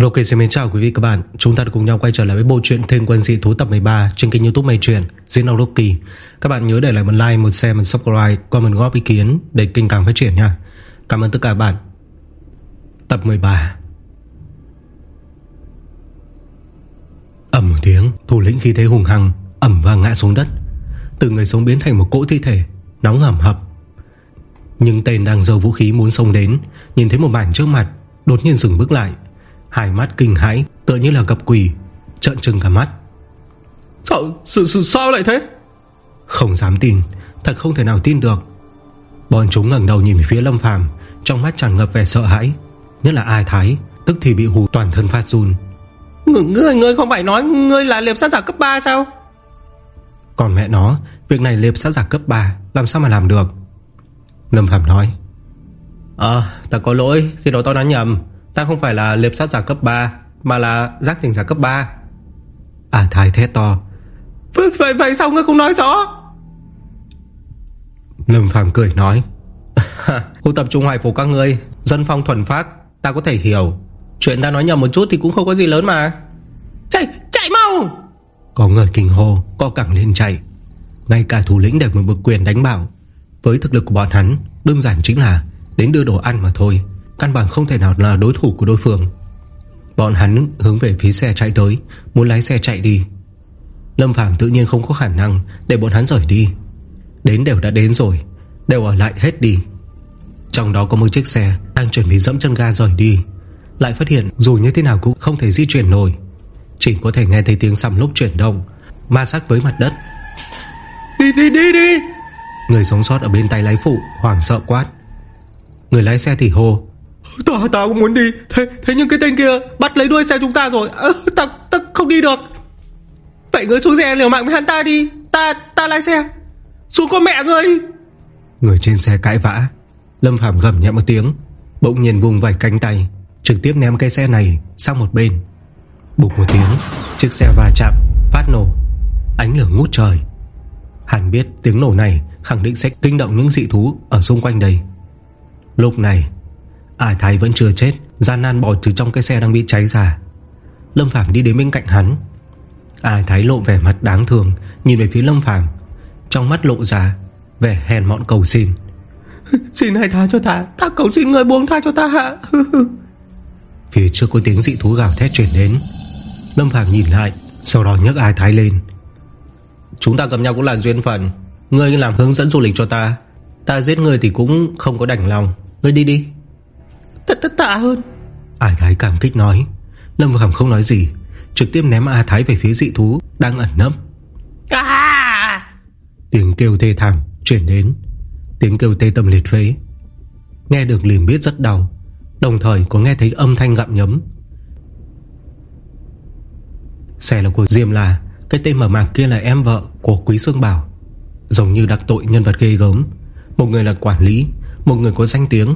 Ok xin mến chào quý vị các bạn. Chúng ta đã cùng nhau quay trở lại với bộ truyện Thiên quân dị thú tập 13 Trên kênh youtube Mây Truyện Diễn đọc Rocky Các bạn nhớ để lại một like, một share, một subscribe Comment góp ý kiến để kênh càng phát triển nha. Cảm ơn tất cả các bạn. Tập 13 Ẩm một tiếng Thủ lĩnh khi thế hùng hăng Ẩm và ngã xuống đất. Từ người sống biến thành một cỗ thi thể Nóng hầm hập. Nhưng tên đang giơ vũ khí muốn xông đến Nhìn thấy một mảnh trước mặt Đột nhiên dừng bước lại. Hai mắt kinh hãi Tựa như là gặp quỷ Trợn trừng cả mắt. Sao, sự, sự, sao lại thế? Không dám tin Thật không thể nào tin được. Bọn chúng ngẩng đầu nhìn phía Lâm Phàm Trong mắt tràn ngập vẻ sợ hãi. Nhất là ai thái Tức thì bị hù toàn thân phát run. Người, người không phải nói Ngươi là liệp sát giả cấp 3 sao? Còn mẹ nó Việc này liệp sát giả cấp 3 Làm sao mà làm được? Lâm Phàm nói. Ờ ta có lỗi Khi đó tao nói nhầm Ta không phải là liệp sát giả cấp 3 Mà là giác tỉnh giả cấp 3 À thái thét to. Vậy, vậy, vậy sao ngươi không nói rõ? Lâm Phàm cười nói. Khu tập trung hoài phục các ngươi Dân phong thuần phát Ta có thể hiểu. Chuyện ta nói nhầm một chút thì cũng không có gì lớn mà. Chạy, chạy mau! Có người kinh hô Có cẳng lên chạy. Ngay cả thủ lĩnh đều một bực quyền đánh bảo Với thực lực của bọn hắn Đơn giản chính là Đến đưa đồ ăn mà thôi. Căn bản không thể nào là đối thủ của đối phương. Bọn hắn hướng về phía xe chạy tới Muốn lái xe chạy đi. Lâm Phàm tự nhiên không có khả năng Để bọn hắn rời đi. Đến đều đã đến rồi Đều ở lại hết đi. Trong đó có một chiếc xe Đang chuẩn bị dẫm chân ga rời đi. Lại phát hiện dù như thế nào cũng không thể di chuyển nổi. Chỉ có thể nghe thấy tiếng sầm lúc chuyển động Ma sát với mặt đất. Đi đi đi đi! Người sống sót ở bên tay lái phụ Hoảng sợ quát. Người lái xe thì hô Ta, ta cũng muốn đi. Thế, thế nhưng cái tên kia bắt lấy đuôi xe chúng ta rồi. À, ta, ta không đi được. Vậy ngươi xuống xe liều mạng với hắn ta đi. Ta, ta lái xe. Xuống con mẹ ngươi Người trên xe cãi vã. Lâm Phạm gầm nhẹ một tiếng. Bỗng nhiên vùng vài cánh tay Trực tiếp ném cái xe này sang một bên. Bục một tiếng Chiếc xe va chạm Phát nổ. Ánh lửa ngút trời. Hắn biết tiếng nổ này khẳng định sẽ kinh động những dị thú Ở xung quanh đây. Lúc này A thái vẫn chưa chết, Gian nan bỏ từ trong cái xe đang bị cháy ra. Lâm Phàm đi đến bên cạnh hắn. A thái lộ vẻ mặt đáng thường Nhìn về phía Lâm Phàm. Trong mắt lộ ra vẻ hèn mọn cầu xin. Xin hãy tha cho ta Ta cầu xin người buông tha cho ta hạ. Phía trước có tiếng dị thú gào thét chuyển đến. Lâm Phàm nhìn lại, Sau đó nhấc A thái lên. Chúng ta cầm nhau cũng là duyên phận. Ngươi làm hướng dẫn du lịch cho ta. Ta giết ngươi thì cũng không có đảnh lòng. Ngươi đi đi. Thật tất tạ hơn. Ai Thái cảm kích nói. Lâm Phàm không nói gì Trực tiếp ném A Thái về phía dị thú Đang ẩn nấp. À! Tiếng kêu tê thảm chuyển đến. Tiếng kêu tê tâm liệt phế. Nghe được liền biết rất đau Đồng thời có nghe thấy âm thanh gặm nhấm. Xe là của Diêm là Cái tên mở mạc kia là em vợ của Quý Sương Bảo. Giống như đặc tội nhân vật ghê gớm. Một người là quản lý Một người có danh tiếng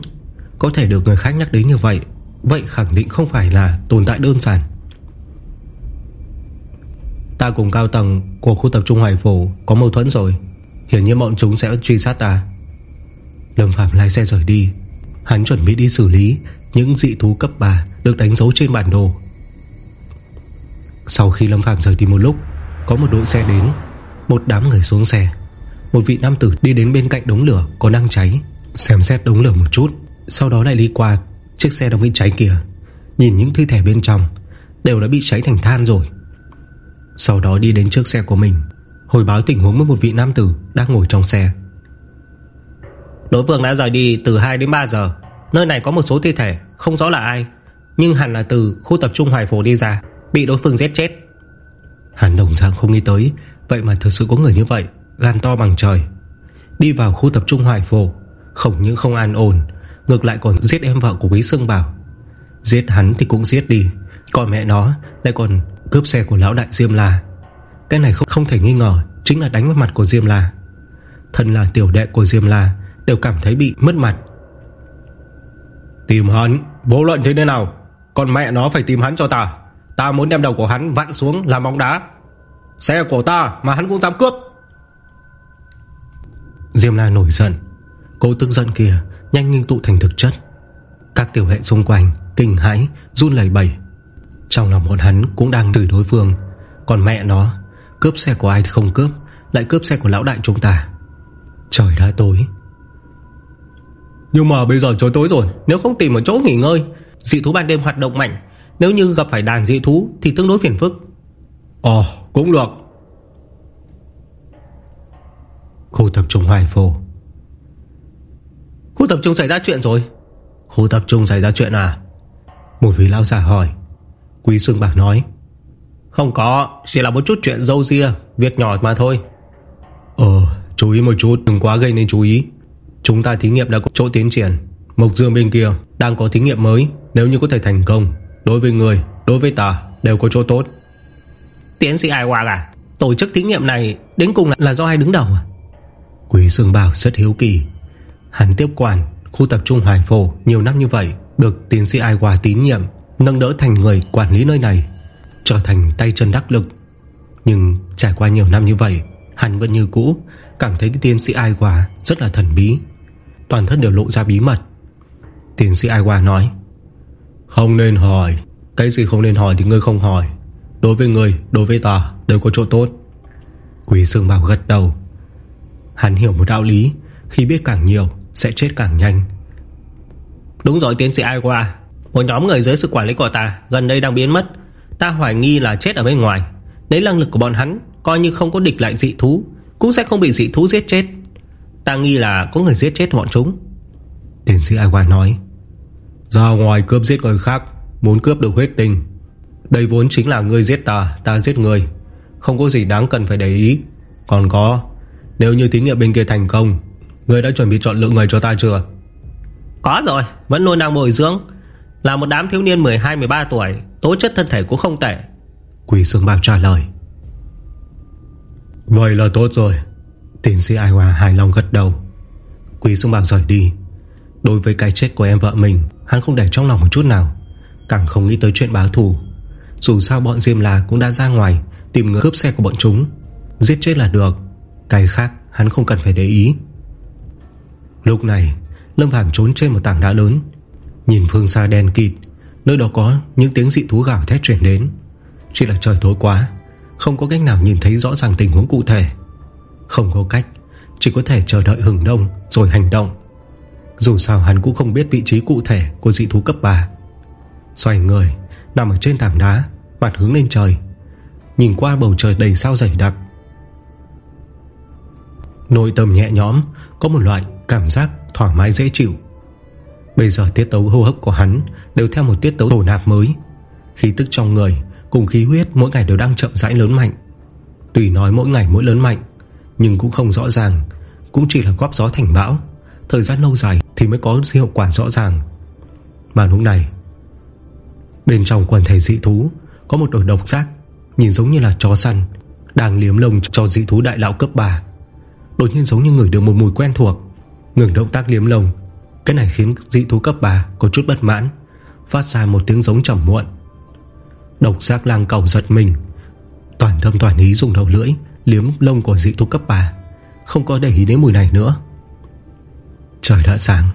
có thể được người khác nhắc đến như vậy Vậy khẳng định không phải là tồn tại đơn giản. Ta cùng cao tầng Của khu tập trung Hoài Phủ Có mâu thuẫn rồi. Hiển nhiên bọn chúng sẽ truy sát ta. Lâm Phạm lái xe rời đi. Hắn chuẩn bị đi xử lý Những dị thú cấp 3 Được đánh dấu trên bản đồ. Sau khi Lâm Phạm rời đi một lúc, Có một đội xe đến. Một đám người xuống xe. Một vị nam tử đi đến bên cạnh đống lửa Có đang cháy. Xem xét đống lửa một chút. Sau đó lại đi qua chiếc xe đang bị cháy kìa Nhìn những thi thể bên trong Đều đã bị cháy thành than rồi. Sau đó đi đến trước xe của mình Hồi báo tình huống với một vị nam tử Đang ngồi trong xe. Đối phương đã rời đi từ 2 đến 3 giờ. Nơi này có một số thi thể Không rõ là ai Nhưng hẳn là từ khu tập trung Hoài Phố đi ra Bị đối phương giết chết. Hàn đồng dạng không nghĩ tới Vậy mà thực sự có người như vậy Gan to bằng trời. Đi vào khu tập trung Hoài Phố Không những không an ổn Ngược lại còn giết em vợ của Quý Sương Bảo. Giết hắn thì cũng giết đi. Còn mẹ nó lại còn cướp xe của lão đại Diêm La. Cái này không, không thể nghi ngờ Chính là đánh vào mặt của Diêm La. Thân là tiểu đệ của Diêm La Đều cảm thấy bị mất mặt. Tìm hắn Vô luận thế nào? Còn mẹ nó phải tìm hắn cho ta. Ta muốn đem đầu của hắn vặn xuống làm bóng đá. Xe của ta mà hắn cũng dám cướp. Diêm La nổi giận. Cô tức giận kia nhanh ngưng tụ thành thực chất. Các tiểu hệ xung quanh Kinh hãi, run lẩy bẩy. Trong lòng bọn hắn cũng đang từ đối phương. Còn mẹ nó Cướp xe của ai thì không cướp Lại cướp xe của lão đại chúng ta. Trời đã tối. Nhưng mà bây giờ trời tối rồi Nếu không tìm một chỗ nghỉ ngơi Dị thú ban đêm hoạt động mạnh. Nếu như gặp phải đàn dị thú Thì tương đối phiền phức. Ồ cũng được. Khu tập trung Hoài Phổ Khu tập trung xảy ra chuyện rồi. Khu tập trung xảy ra chuyện à? Một vị lão giả hỏi. Quý Sương Bạc nói. Không có Chỉ là một chút chuyện dâu ria Việc nhỏ mà thôi. Ờ chú ý một chút Đừng quá gây nên chú ý. Chúng ta thí nghiệm đã có chỗ tiến triển. Mộc Dương bên kia đang có thí nghiệm mới Nếu như có thể thành công Đối với người, đối với ta đều có chỗ tốt. Tiến sĩ Ai Hoa à Tổ chức thí nghiệm này đến cùng là, là do ai đứng đầu à? Quý Sương Bảo rất hiếu kỳ Hắn tiếp quản khu tập trung Hoài Phổ Nhiều năm như vậy Được tiến sĩ Ai Hòa tín nhiệm Nâng đỡ thành người quản lý nơi này Trở thành tay chân đắc lực. Nhưng trải qua nhiều năm như vậy Hắn vẫn như cũ Cảm thấy cái tiến sĩ Ai Hòa rất là thần bí Toàn thân đều lộ ra bí mật. Tiến sĩ Ai Hòa nói Không nên hỏi Cái gì không nên hỏi thì ngươi không hỏi. Đối với người, đối với ta đều có chỗ tốt. Quỷ Sương Bảo gật đầu. Hắn hiểu một đạo lý Khi biết càng nhiều sẽ chết càng nhanh. Đúng rồi, tiến sĩ Ai qua Một nhóm người dưới sự quản lý của ta Gần đây đang biến mất. Ta hoài nghi là chết ở bên ngoài. Lấy năng lực của bọn hắn, Coi như không có địch lại dị thú, Cũng sẽ không bị dị thú giết chết. Ta nghi là có người giết chết bọn chúng. Tiến sĩ Ai qua nói Ra ngoài cướp giết người khác, Muốn cướp được huyết tinh, Đây vốn chính là người giết ta Ta giết người Không có gì đáng cần phải để ý. Còn có, Nếu như thí nghiệm bên kia thành công Người đã chuẩn bị chọn lựa người cho ta chưa? Có rồi Vẫn luôn đang bồi dưỡng. Là một đám thiếu niên 12-13 tuổi Tố chất thân thể cũng không tệ. Quỷ Sương Bạc trả lời. Vậy là tốt rồi. Tiến sĩ Ai Hòa hài lòng gật đầu. Quý Sương Bạc rời đi. Đối với cái chết của em vợ mình Hắn không để trong lòng một chút nào. Càng không nghĩ tới chuyện báo thù. Dù sao bọn Diêm La cũng đã ra ngoài Tìm người cướp xe của bọn chúng. Giết chết là được. Cái khác hắn không cần phải để ý Lúc này, Lâm Phàm trốn trên một tảng đá lớn. Nhìn phương xa đen kịt, Nơi đó có những tiếng dị thú gào thét chuyển đến. Chỉ là trời tối quá, Không có cách nào nhìn thấy rõ ràng tình huống cụ thể. Không có cách, Chỉ có thể chờ đợi hừng đông Rồi hành động. Dù sao hắn cũng không biết vị trí cụ thể Của dị thú cấp 3 Xoay người, Nằm ở trên tảng đá, Mặt hướng lên trời. Nhìn qua bầu trời đầy sao dày đặc. Nội tâm nhẹ nhõm, Có một loại Cảm giác thoải mái, dễ chịu. Bây giờ tiết tấu hô hấp của hắn Đều theo một tiết tấu tổ nạp mới. Khí tức trong người cùng khí huyết Mỗi ngày đều đang chậm rãi lớn mạnh. Tùy nói mỗi ngày mỗi lớn mạnh, Nhưng cũng không rõ ràng, Cũng chỉ là góp gió thành bão. Thời gian lâu dài thì mới có hiệu quả rõ ràng. Mà lúc này, Bên trong quần thể dị thú Có một đội độc giác, Nhìn giống như là chó săn, Đang liếm lông cho dị thú đại lão cấp 3 Đột nhiên giống như người được một mùi quen thuộc. Ngừng động tác liếm lông. Cái này khiến dị thú cấp 3 có chút bất mãn, Phát ra một tiếng giống trầm muộn. Độc giác lang cầu giật mình. Toàn tâm toàn ý dùng đầu lưỡi Liếm lông của dị thú cấp 3 Không có để ý đến mùi này nữa. Trời đã sáng.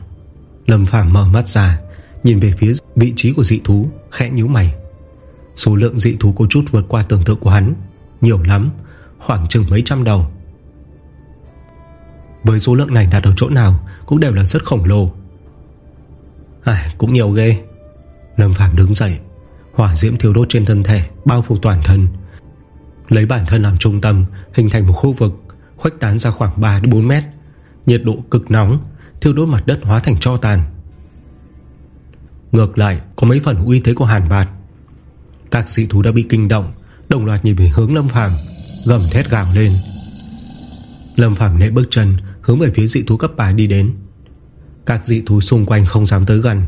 Lâm Phàm mở mắt ra, Nhìn về phía vị trí của dị thú, Khẽ nhíu mày. Số lượng dị thú có chút vượt qua tưởng tượng của hắn, Nhiều lắm, Khoảng chừng mấy trăm đầu với số lượng này đặt ở chỗ nào Cũng đều là rất khổng lồ. À, Cũng nhiều ghê. Lâm Phàm đứng dậy Hỏa diễm thiêu đốt trên thân thể Bao phủ toàn thân. Lấy bản thân làm trung tâm Hình thành một khu vực Khuếch tán ra khoảng 3-4 mét. Nhiệt độ cực nóng Thiêu đốt mặt đất hóa thành cho tàn. Ngược lại có mấy phần uy thế của hàn bạt. Các dị thú đã bị kinh động Đồng loạt nhìn về hướng Lâm Phàm Gầm thét gào lên. Lâm Phàm nệ bước chân Hướng về phía dị thú cấp 3 đi đến. Các dị thú xung quanh không dám tới gần.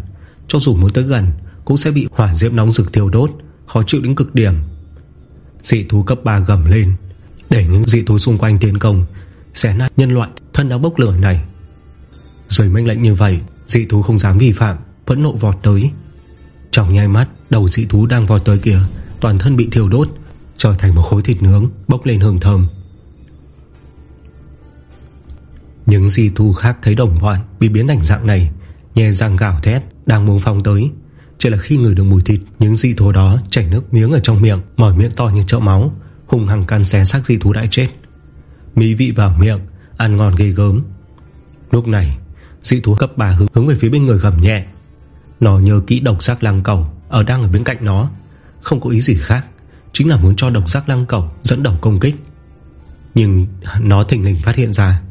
Cho dù muốn tới gần, Cũng sẽ bị hỏa diễm nóng rực thiêu đốt, Khó chịu đến cực điểm. Dị thú cấp 3 gầm lên. Để những dị thú xung quanh tiến công Xé nát nhân loại thân đã bốc lửa này. Rồi mệnh lệnh như vậy, Dị thú không dám vi phạm Vẫn nộ vọt tới. Trong nhai mắt, đầu dị thú đang vọt tới kia, Toàn thân bị thiêu đốt, Trở thành một khối thịt nướng bốc lên hương thơm những di thu khác thấy đồng bọn Bị biến thành dạng này Nhè răng gào thét Đang muốn phong tới. Chỉ là khi người được mùi thịt Những dị thú đó chảy nước miếng ở trong miệng Mở miệng to như chậu máu Hùng hằng can xé xác dị thú đã chết. Mỹ vị vào miệng Ăn ngon ghê gớm. Lúc này dị thú cấp 3 hướng, hướng về phía bên người gầm nhẹ. Nó nhớ kỹ độc giác lăng cầu Ở đang ở bên cạnh nó. Không có ý gì khác Chính là muốn cho độc giác lăng cầu dẫn đầu công kích. Nhưng nó thình lình phát hiện ra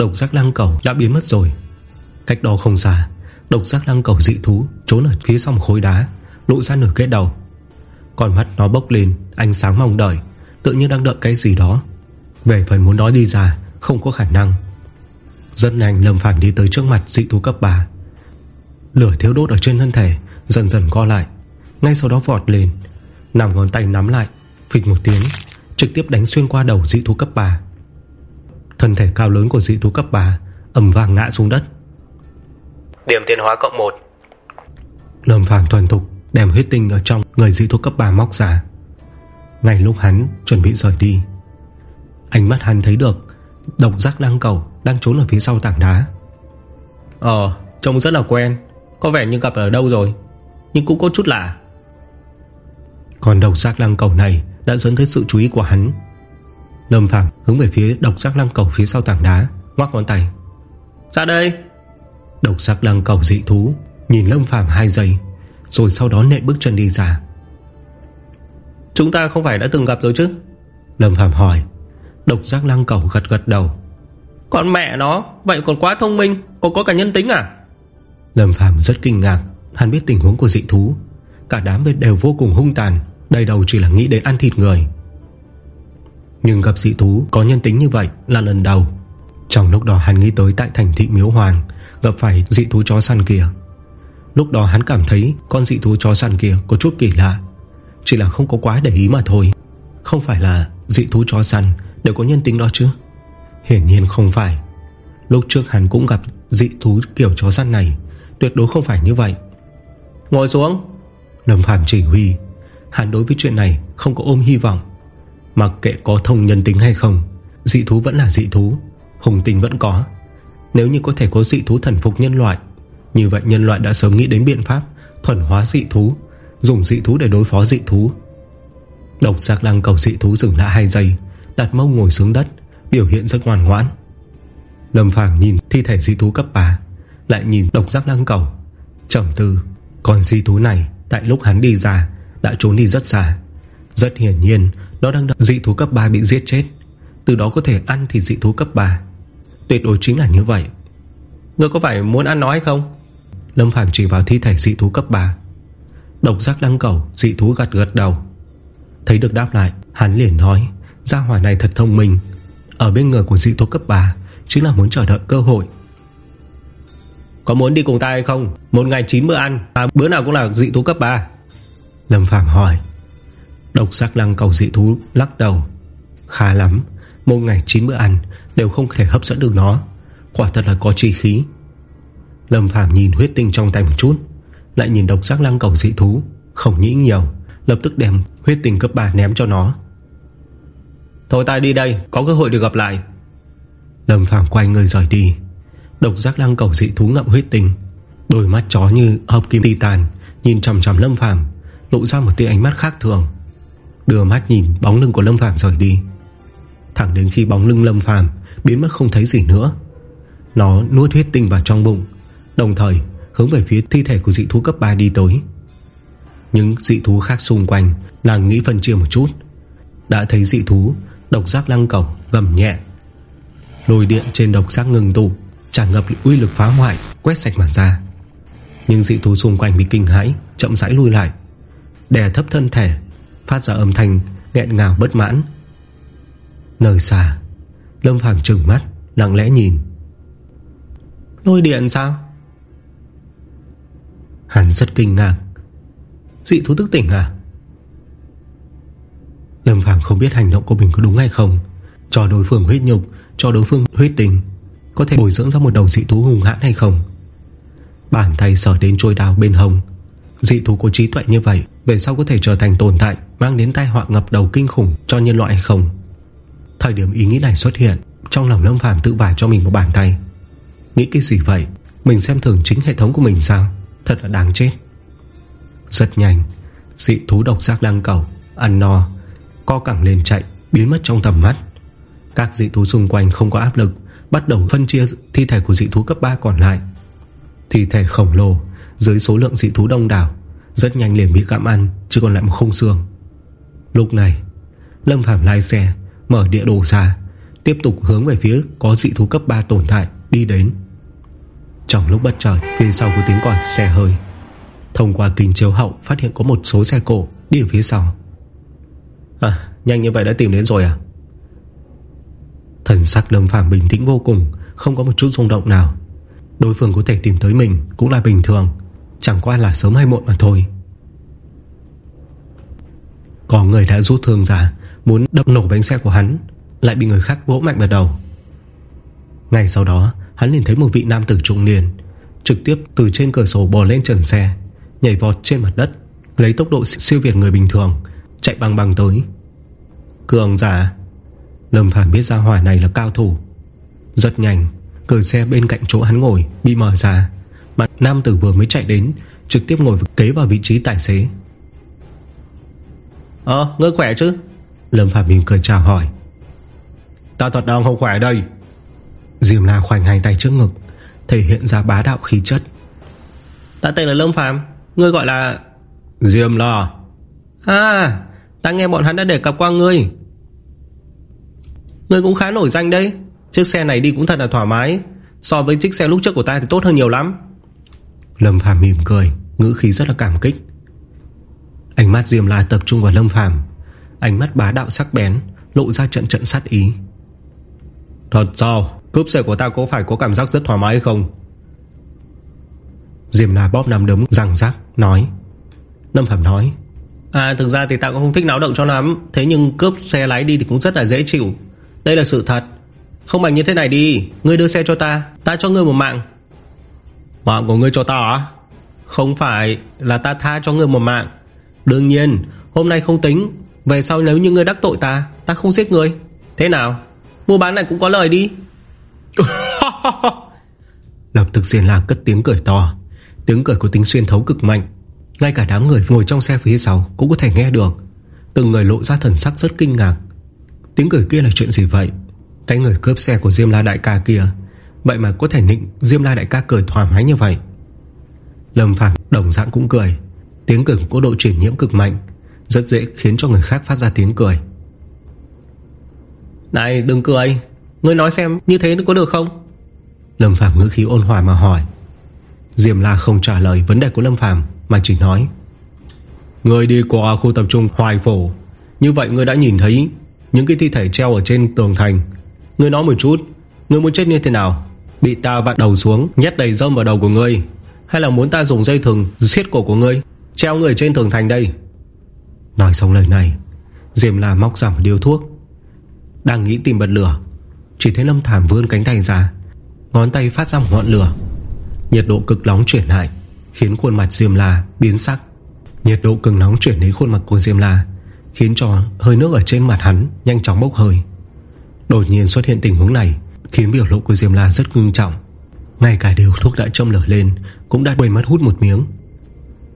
Độc giác lăng cầu đã biến mất rồi. Cách đó không xa, Độc giác lăng cầu dị thú Trốn ở phía sau một khối đá, Lộ ra nửa cái đầu. Còn mắt nó bốc lên, Ánh sáng mong đợi Tự nhiên đang đợi cái gì đó. Về phần muốn nói đi ra, Không có khả năng. Rất nhanh Lâm Phàm đi tới trước mặt dị thú cấp 3 Lửa thiếu đốt ở trên thân thể, Dần dần co lại. Ngay sau đó vọt lên. Nằm ngón tay nắm lại, Phịch một tiếng, Trực tiếp đánh xuyên qua đầu dị thú cấp 3 Thân thể cao lớn của dị thú cấp 3 ầm vàng ngã xuống đất. Điểm tiến hóa cộng 1 Lâm Phàm thuần thục Đem huyết tinh ở trong người dị thú cấp 3 móc ra. Ngay lúc hắn chuẩn bị rời đi Ánh mắt hắn thấy được Độc giác lăng cầu Đang trốn ở phía sau tảng đá. Ờ trông rất là quen Có vẻ như gặp ở đâu rồi Nhưng cũng có chút lạ. Còn độc giác lăng cầu này Đã dẫn tới sự chú ý của hắn Lâm Phàm hướng về phía độc giác lăng cầu phía sau tảng đá Ngoác ngón tay. Ra đây. Độc giác lăng cầu dị thú Nhìn Lâm Phàm hai giây Rồi sau đó nệ bước chân đi ra. Chúng ta không phải đã từng gặp rồi chứ? Lâm Phàm hỏi. Độc giác lăng cầu gật gật đầu. Còn mẹ nó Vậy còn quá thông minh Còn có cả nhân tính à? Lâm Phàm rất kinh ngạc Hắn biết tình huống của dị thú. Cả đám bên đều vô cùng hung tàn Đầy đầu chỉ là nghĩ đến ăn thịt người nhưng gặp dị thú có nhân tính như vậy là lần đầu. Trong lúc đó hắn nghĩ tới tại thành thị Miếu Hoàng, Gặp phải dị thú chó săn kia. Lúc đó hắn cảm thấy Con dị thú chó săn kia có chút kỳ lạ. Chỉ là không có quá để ý mà thôi. Không phải là dị thú chó săn Đều có nhân tính đó chứ? Hiển nhiên không phải. Lúc trước hắn cũng gặp dị thú kiểu chó săn này, Tuyệt đối không phải như vậy. Ngồi xuống! Lâm Phạm chỉ huy. Hắn đối với chuyện này không có ôm hy vọng. Mặc kệ có thông nhân tính hay không, Dị thú vẫn là dị thú, Hùng tình vẫn có. Nếu như có thể có dị thú thần phục nhân loại, Như vậy nhân loại đã sớm nghĩ đến biện pháp Thuần hóa dị thú, Dùng dị thú để đối phó dị thú. Độc giác đang cầu dị thú dừng lại 2 giây, Đặt mông ngồi xuống đất, Biểu hiện rất ngoan ngoãn. Lâm Phàng nhìn thi thể dị thú cấp 3 Lại nhìn độc giác lăng cầu. Trầm tư Còn dị thú này Tại lúc hắn đi ra, Đã trốn đi rất xa. Rất hiển nhiên nó đang đợi. Dị thú cấp 3 bị giết chết. Từ đó có thể ăn thì dị thú cấp 3 Tuyệt đối chính là như vậy. Ngươi có phải muốn ăn nó hay không? Lâm Phàm chỉ vào thi thể dị thú cấp 3 Độc giác lăng cầu Dị thú gật gật đầu. Thấy được đáp lại Hắn liền nói Gia hỏa này thật thông minh. Ở bên người của dị thú cấp 3 Chính là muốn chờ đợi cơ hội. Có muốn đi cùng ta hay không? Một ngày 9 bữa ăn à, Bữa nào cũng là dị thú cấp 3 Lâm Phàm hỏi. Độc giác lăng cầu dị thú lắc đầu. Khá lắm Một ngày 9 bữa ăn Đều không thể hấp dẫn được nó. Quả thật là có chi khí. Lâm Phàm nhìn huyết tinh trong tay một chút Lại nhìn độc giác lăng cầu dị thú Không nghĩ nhiều Lập tức đem huyết tinh cấp 3 ném cho nó. Thôi ta đi đây Có cơ hội được gặp lại. Lâm Phàm quay người rời đi. Độc giác lăng cầu dị thú ngậm huyết tinh Đôi mắt chó như hợp kim titan Nhìn chầm chầm Lâm Phàm Lộ ra một tia ánh mắt khác thường Đưa mắt nhìn bóng lưng của Lâm Phàm rời đi. Thẳng đến khi bóng lưng Lâm Phàm Biến mất không thấy gì nữa, Nó nuốt huyết tinh vào trong bụng, Đồng thời hướng về phía thi thể của dị thú cấp 3 đi tới. Những dị thú khác xung quanh, Nàng nghĩ phân chia một chút, Đã thấy dị thú Độc giác lăng cầu gầm nhẹ, Lôi điện trên độc giác ngừng tụ, Tràn ngập uy lực phá hoại, Quét sạch mặt ra Nhưng dị thú xung quanh bị kinh hãi, Chậm rãi lui lại, Đè thấp thân thể Phát ra âm thanh nghẹn ngào bất mãn. Nơi xa Lâm Phàm trừng mắt Lặng lẽ nhìn. Lôi điện sao? Hắn rất kinh ngạc. Dị thú thức tỉnh à? Lâm Phàm không biết hành động của mình có đúng hay không. Cho đối phương huyết nhục Cho đối phương huyết tình Có thể bồi dưỡng ra một đầu dị thú hùng hãn hay không? Bàn tay sở đến trôi đào bên hồng, Dị thú có trí tuệ như vậy về sau có thể trở thành tồn tại, Mang đến tai họa ngập đầu kinh khủng cho nhân loại hay không? Thời điểm ý nghĩ này xuất hiện, Trong lòng Lâm Phàm tự vải cho mình một bàn tay. Nghĩ cái gì vậy? Mình xem thường chính hệ thống của mình sao? Thật là đáng chết. Rất nhanh, Dị thú độc giác lăng cầu, Ăn no, Co cẳng lên chạy, Biến mất trong tầm mắt. Các dị thú xung quanh không có áp lực, Bắt đầu phân chia thi thể của dị thú cấp 3 còn lại. Thi thể khổng lồ, Dưới số lượng dị thú đông đảo rất nhanh liền bị gặm ăn Chỉ còn lại một khung xương. Lúc này, Lâm Phạm lái xe, Mở địa đồ ra, Tiếp tục hướng về phía có dị thú cấp 3 tồn tại, Đi đến. Trong lúc bất chợt, Phía sau có tiếng còi, xe hơi. Thông qua kính chiếu hậu, Phát hiện có một số xe cổ đi ở phía sau. À nhanh như vậy đã tìm đến rồi à? Thần sắc Lâm Phạm bình tĩnh vô cùng, Không có một chút rung động nào. Đối phương có thể tìm tới mình, Cũng là bình thường. Chẳng qua là sớm hay muộn mà thôi. Có người đã rút thương ra, Muốn đập nổ bánh xe của hắn, Lại bị người khác vỗ mạnh vào đầu. Ngay sau đó, Hắn liền thấy một vị nam tử trung niên, Trực tiếp từ trên cửa sổ bò lên trần xe, Nhảy vọt trên mặt đất, Lấy tốc độ siêu việt người bình thường, Chạy bằng bằng tới. Cường giả, Lâm Phàm biết ra hỏa này là cao thủ. Rất nhanh, Cửa xe bên cạnh chỗ hắn ngồi Bị mở ra. Mặt nam tử vừa mới chạy đến Trực tiếp ngồi kế vào vị trí tài xế. Ờ ngươi khỏe chứ? Lâm Phạm mỉm cười chào hỏi. Ta thật đang không khỏe đây. Diêm La khoảnh hai tay trước ngực Thể hiện ra bá đạo khí chất. Ta tên là Lâm Phạm Ngươi gọi là Diêm La. À Ta nghe bọn hắn đã đề cập qua ngươi. Ngươi cũng khá nổi danh đấy. Chiếc xe này đi cũng thật là thoải mái. So với chiếc xe lúc trước của ta thì tốt hơn nhiều lắm Lâm Phàm mỉm cười, Ngữ khí rất là cảm kích. Ánh mắt Diêm La tập trung vào Lâm Phàm. Ánh mắt bá đạo sắc bén, Lộ ra trận trận sát ý. Thật sao? Cướp xe của ta có phải có cảm giác rất thoải mái không? Diêm La bóp nằm đấm, răng rắc, Nói. Lâm Phạm nói. À thực ra thì ta cũng không thích náo động cho lắm. Thế nhưng cướp xe lái đi thì cũng rất là dễ chịu. Đây là sự thật. Không bằng như thế này đi. Ngươi đưa xe cho ta. Ta cho ngươi một mạng. Mạng của ngươi cho ta á? Không phải là ta tha cho ngươi một mạng. Đương nhiên, Hôm nay không tính. Về sau nếu như ngươi đắc tội ta Ta không giết ngươi. Thế nào? Mua bán này cũng có lời đi. Lập tức diện lạc cất tiếng cười to. Tiếng cười của tính xuyên thấu cực mạnh. Ngay cả đám người ngồi trong xe phía sau Cũng có thể nghe được. Từng người lộ ra thần sắc rất kinh ngạc. Tiếng cười kia là chuyện gì vậy? Cái người cướp xe của Diêm La Đại ca kia Vậy mà có thể nịnh Diêm La Đại ca cười thoải mái như vậy. Lâm Phàm đồng dạng cũng cười. Tiếng cười có độ chuyển nhiễm cực mạnh, Rất dễ khiến cho người khác phát ra tiếng cười. Này, đừng cười. Ngươi nói xem như thế có được không? Lâm Phàm ngữ khí ôn hòa mà hỏi. Diêm La không trả lời vấn đề của Lâm Phàm, Mà chỉ nói. Ngươi đi qua khu tập trung Hoài Phổ Như vậy ngươi đã nhìn thấy Những cái thi thể treo ở trên tường thành. Ngươi nói một chút, Ngươi muốn chết như thế nào? Bị ta vặn đầu xuống, Nhét đầy rơm vào đầu của ngươi. Hay là muốn ta dùng dây thừng xiết cổ của ngươi? Treo người trên tường thành đây. Nói xong lời này Diệm La móc ra một điếu thuốc. Đang nghĩ tìm bật lửa, Chỉ thấy Lâm Thảm vươn cánh tay ra, Ngón tay phát ra một ngọn lửa. Nhiệt độ cực nóng chuyển lại, Khiến khuôn mặt Diêm La biến sắc. Nhiệt độ cực nóng chuyển đến khuôn mặt của Diêm La, Khiến cho hơi nước ở trên mặt hắn Nhanh chóng bốc hơi. Đột nhiên xuất hiện tình huống này Khiến biểu lộ của Diêm La rất ngưng trọng. Ngay cả điều thuốc đã châm lửa lên Cũng đã quên mất hút một miếng.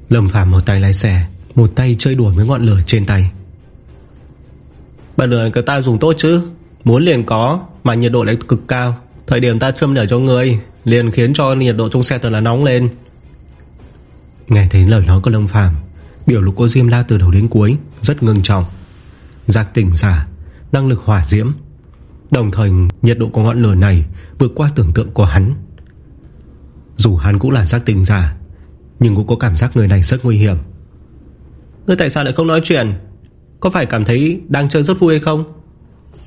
Lâm Phàm một tay lái xe, Một tay chơi đùa với ngọn lửa trên tay. Bật lửa của ta dùng tốt chứ? Muốn liền có, Mà nhiệt độ lại cực cao. Thời điểm ta châm lửa cho người Liền khiến cho nhiệt độ trong xe thật là nóng lên. Nghe thấy lời nói của Lâm Phàm, Biểu lục của Diêm La từ đầu đến cuối Rất ngưng trọng. Giác tỉnh giả, Năng lực hỏa diễm Đồng thời, nhiệt độ của ngọn lửa này Vượt qua tưởng tượng của hắn. Dù hắn cũng là giác tình giả, Nhưng cũng có cảm giác người này rất nguy hiểm. Ngươi tại sao lại không nói chuyện? Có phải cảm thấy đang chơi rất vui hay không?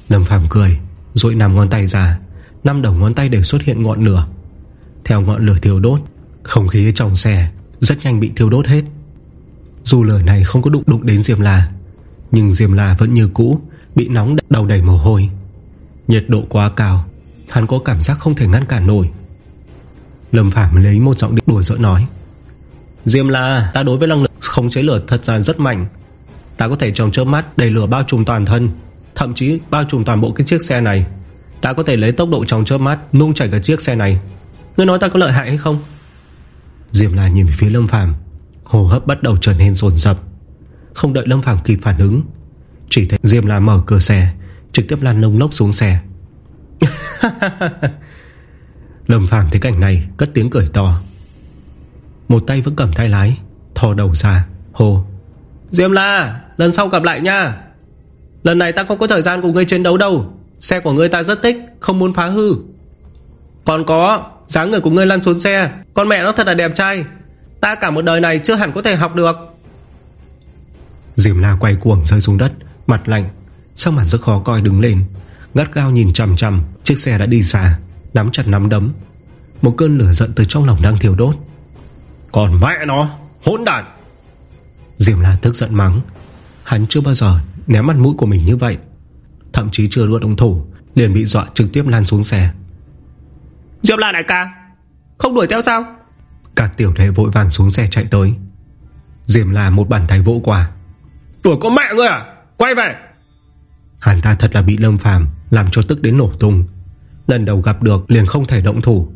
Lâm Phàm cười Rồi nằm ngón tay ra, Năm đầu ngón tay đều xuất hiện ngọn lửa. Theo ngọn lửa thiêu đốt, Không khí trong xe rất nhanh bị thiêu đốt hết. Dù lửa này không có đụng đụng đến Diêm La, Nhưng Diêm La vẫn như cũ Bị nóng đầu đầy mồ hôi. Nhiệt độ quá cao, Hắn có cảm giác không thể ngăn cản nổi. Lâm Phạm lấy một giọng đùa giỡn nói, Diêm La, Ta đối với năng lực khống chế lửa thật ra rất mạnh. Ta có thể trong chớp mắt Đẩy lửa bao trùm toàn thân, Thậm chí bao trùm toàn bộ cái chiếc xe này. Ta có thể lấy tốc độ trong chớp mắt Nung chảy cả chiếc xe này. Ngươi nói ta có lợi hại hay không? Diêm La nhìn phía Lâm Phàm Hồ hấp bắt đầu trở nên dồn dập. Không đợi Lâm Phàm kịp phản ứng, Chỉ thấy Diêm La mở cửa xe Trực tiếp lăn nông lốc xuống xe. Lâm Phàm thấy cảnh này, Cất tiếng cười to. Một tay vẫn cầm tay lái, Thò đầu ra Hồ Diêm La, lần sau gặp lại nha. Lần này ta không có thời gian cùng ngươi chiến đấu đâu. Xe của ngươi ta rất thích Không muốn phá hư. Còn có, dáng người của ngươi lăn xuống xe, Con mẹ nó thật là đẹp trai. Ta cả một đời này chưa hẳn có thể học được. Diêm La quay cuồng rơi xuống đất, Mặt lạnh. Sao mặt rất khó coi đứng lên Gắt gao nhìn chằm chằm Chiếc xe đã đi xa Nắm chặt nắm đấm. Một cơn lửa giận từ trong lòng đang thiêu đốt. Còn mẹ nó Hỗn đản! Diêm La tức giận mắng. Hắn chưa bao giờ ném mặt mũi của mình như vậy. Thậm chí chưa luôn ông thủ Liền bị dọa trực tiếp lan xuống xe. Diệp La đại ca Không đuổi theo sao? Các tiểu đệ vội vàng xuống xe chạy tới. Diêm La một bàn tay vỗ qua. Đuổi có mẹ ngươi à? Quay về Hắn ta thật là bị lâm phàm, Làm cho tức đến nổ tung. Lần đầu gặp được liền không thể động thủ,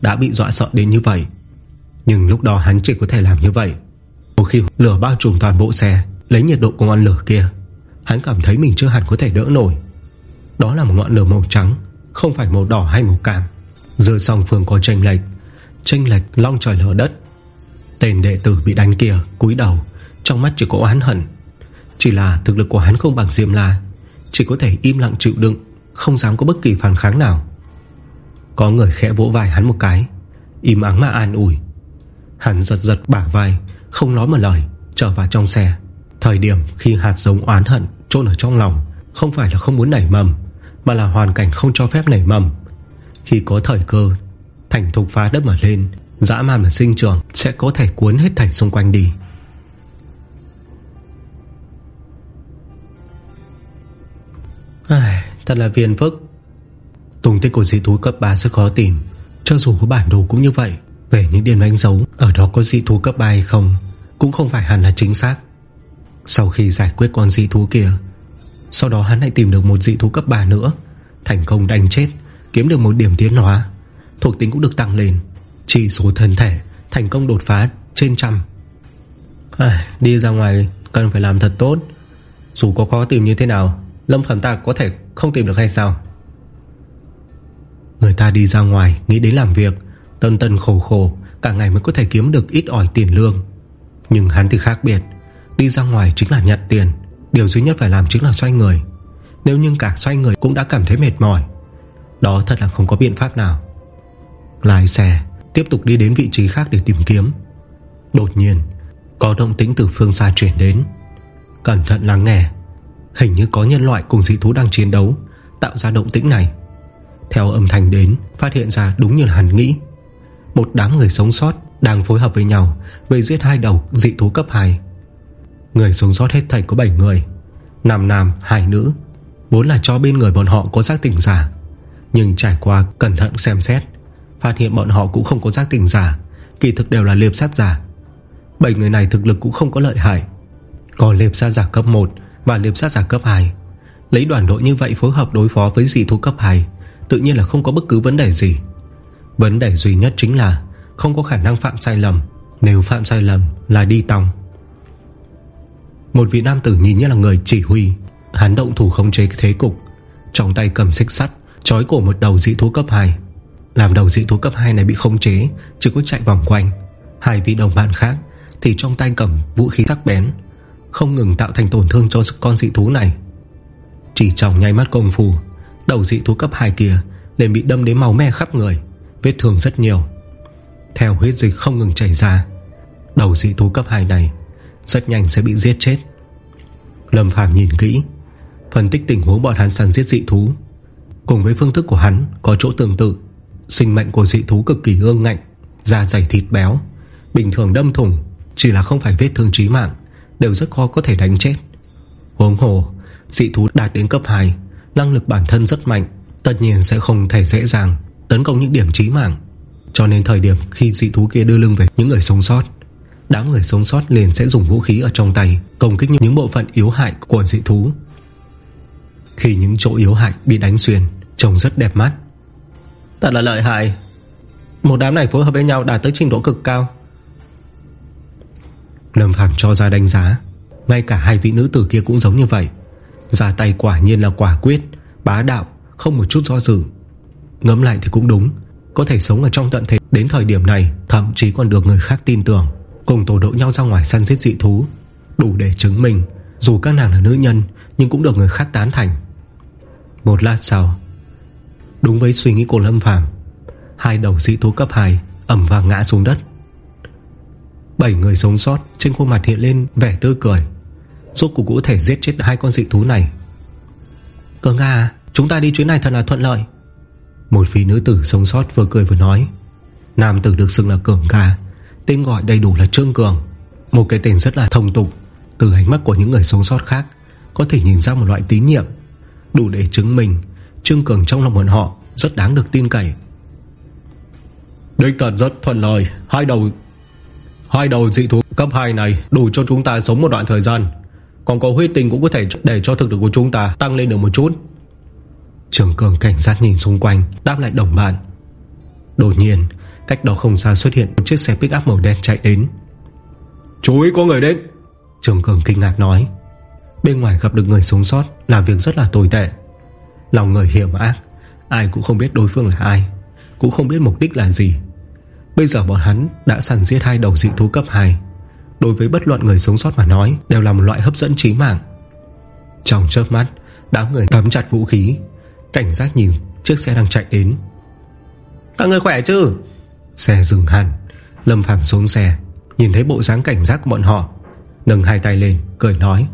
Đã bị dọa sợ đến như vậy. Nhưng lúc đó hắn chỉ có thể làm như vậy. Một khi lửa bao trùm toàn bộ xe, Lấy nhiệt độ của ngọn lửa kia, Hắn cảm thấy mình chưa hẳn có thể đỡ nổi. Đó là một ngọn lửa màu trắng, Không phải màu đỏ hay màu cam. Giữa song phương có tranh lệch Tranh lệch long trời lở đất. Tên đệ tử bị đánh kia cúi đầu, Trong mắt chỉ có oán hận. Chỉ là thực lực của hắn không bằng Diêm La chỉ có thể im lặng chịu đựng, Không dám có bất kỳ phản kháng nào. Có người khẽ vỗ vai hắn một cái, Im ắng mà an ủi. Hắn giật giật bả vai, Không nói một lời, trở vào trong xe. Thời điểm khi hạt giống oán hận Trôn ở trong lòng, Không phải là không muốn nảy mầm, Mà là hoàn cảnh không cho phép nảy mầm. Khi có thời cơ, Thành thục phá đất mà lên, Dã man mà sinh trường Sẽ có thể cuốn hết thảy xung quanh đi. Ai, Thật là phiền phức. Tùng tích của dị thú cấp 3 rất khó tìm. Cho dù có bản đồ cũng như vậy Về những điểm đánh dấu Ở đó có dị thú cấp 3 hay không Cũng không phải hẳn là chính xác. Sau khi giải quyết con dị thú kia Sau đó hắn lại tìm được một dị thú cấp 3 nữa Thành công đánh chết Kiếm được một điểm tiến hóa. Thuộc tính cũng được tăng lên Chỉ số thân thể thành công đột phá trên trăm. À, Đi ra ngoài cần phải làm thật tốt. Dù có khó tìm như thế nào Lâm Phẩm ta có thể không tìm được hay sao? Người ta đi ra ngoài, Nghĩ đến làm việc, Tân tân khổ khổ, Cả ngày mới có thể kiếm được ít ỏi tiền lương. Nhưng hắn thì khác biệt, Đi ra ngoài chính là nhặt tiền, Điều duy nhất phải làm chính là xoay người. Nếu như cả xoay người cũng đã cảm thấy mệt mỏi, Đó thật là không có biện pháp nào. Lái xe, Tiếp tục đi đến vị trí khác để tìm kiếm. Đột nhiên, Có động tĩnh từ phương xa chuyển đến. Cẩn thận lắng nghe. Hình như có nhân loại cùng dị thú đang chiến đấu Tạo ra động tĩnh này. Theo âm thanh đến Phát hiện ra đúng như là hắn nghĩ. Một đám người sống sót Đang phối hợp với nhau Về giết hai đầu dị thú cấp 2 Người sống sót hết thảy có 7 người Nam nam, hai nữ. Vốn là cho bên người bọn họ có giác tỉnh giả Nhưng trải qua cẩn thận xem xét Phát hiện bọn họ cũng không có giác tỉnh giả Kỳ thực đều là liệp sát giả. Bảy người này thực lực cũng không có lợi hại. Có liệp sát giả cấp 1 và liệp sát giả cấp 2 Lấy đoàn đội như vậy phối hợp đối phó với dị thú cấp 2 Tự nhiên là không có bất cứ vấn đề gì. Vấn đề duy nhất chính là Không có khả năng phạm sai lầm. Nếu phạm sai lầm là đi tòng. Một vị nam tử nhìn như là người chỉ huy, Hắn động thủ không chế thế cục, Trong tay cầm xích sắt Chói cổ một đầu dị thú cấp 2 Làm đầu dị thú cấp 2 này bị khống chế Chỉ có chạy vòng quanh. Hai vị đồng bạn khác Thì trong tay cầm vũ khí sắc bén không ngừng tạo thành tổn thương cho con dị thú này. Chỉ trong nháy mắt công phu, Đầu dị thú cấp 2 kia liền bị đâm đến máu me khắp người, Vết thương rất nhiều. Theo huyết dịch không ngừng chảy ra, Đầu dị thú cấp 2 này Rất nhanh sẽ bị giết chết. Lâm Phàm nhìn kỹ, Phân tích tình huống bọn hắn săn giết dị thú. Cùng với phương thức của hắn, Có chỗ tương tự. Sinh mệnh của dị thú cực kỳ ương ngạnh, Da dày thịt béo, Bình thường đâm thủng Chỉ là không phải vết thương chí mạng. Đều rất khó có thể đánh chết. Huống hồ, Dị thú đạt đến cấp 2 Năng lực bản thân rất mạnh, Tất nhiên sẽ không thể dễ dàng Tấn công những điểm chí mạng. Cho nên thời điểm khi dị thú kia đưa lưng về những người sống sót, Đám người sống sót liền sẽ dùng vũ khí ở trong tay Công kích những bộ phận yếu hại của dị thú. Khi những chỗ yếu hại bị đánh xuyên, Trông rất đẹp mắt. Thật là lợi hại. Một đám này phối hợp với nhau đạt tới trình độ cực cao. Lâm Phàm cho ra đánh giá. Ngay cả hai vị nữ tử kia cũng giống như vậy. Ra tay quả nhiên là quả quyết, Bá đạo, Không một chút do dự. Ngẫm lại thì cũng đúng, Có thể sống ở trong tận thế. Đến thời điểm này, Thậm chí còn được người khác tin tưởng. Cùng tổ đội nhau ra ngoài săn giết dị thú, Đủ để chứng minh Dù các nàng là nữ nhân, Nhưng cũng được người khác tán thành. Một lát sau, Đúng với suy nghĩ của Lâm Phàm, Hai đầu dị thú cấp 2 ẩm vàng ngã xuống đất. Bảy người sống sót Trên khuôn mặt hiện lên vẻ tươi cười. Rốt cuộc có thể giết chết hai con dị thú này. Cường à Chúng ta đi chuyến này thật là thuận lợi. Một phi nữ tử sống sót vừa cười vừa nói. Nam tử được xưng là Cường ca Tên gọi đầy đủ là Trương Cường, Một cái tên rất là thông tục. Từ ánh mắt của những người sống sót khác, Có thể nhìn ra một loại tín nhiệm, Đủ để chứng minh Trương Cường trong lòng bọn họ Rất đáng được tin cậy. Đích thật rất thuận lợi, Hai đầu Hai đầu dị thú cấp 2 này Đủ cho chúng ta sống một đoạn thời gian. Còn có huyết tinh cũng có thể để cho thực lực của chúng ta Tăng lên được một chút. Trường cường cảnh giác nhìn xung quanh, Đáp lại đồng bạn. Đột nhiên, cách đó không xa xuất hiện Một chiếc xe pick up màu đen chạy đến. Chú ý có người đến. Trường cường kinh ngạc nói. Bên ngoài gặp được người sống sót, Làm việc rất là tồi tệ. Lòng người hiểm ác, Ai cũng không biết đối phương là ai, Cũng không biết mục đích là gì. Bây giờ bọn hắn đã săn giết hai đầu dị thú cấp 2 Đối với bất luận người sống sót mà nói Đều là một loại hấp dẫn trí mạng. Trong chớp mắt Đám người nắm chặt vũ khí. Cảnh giác nhìn chiếc xe đang chạy đến. Các người khỏe chứ? Xe dừng hẳn Lâm Phàm xuống xe Nhìn thấy bộ dáng cảnh giác của bọn họ Nâng hai tay lên cười nói.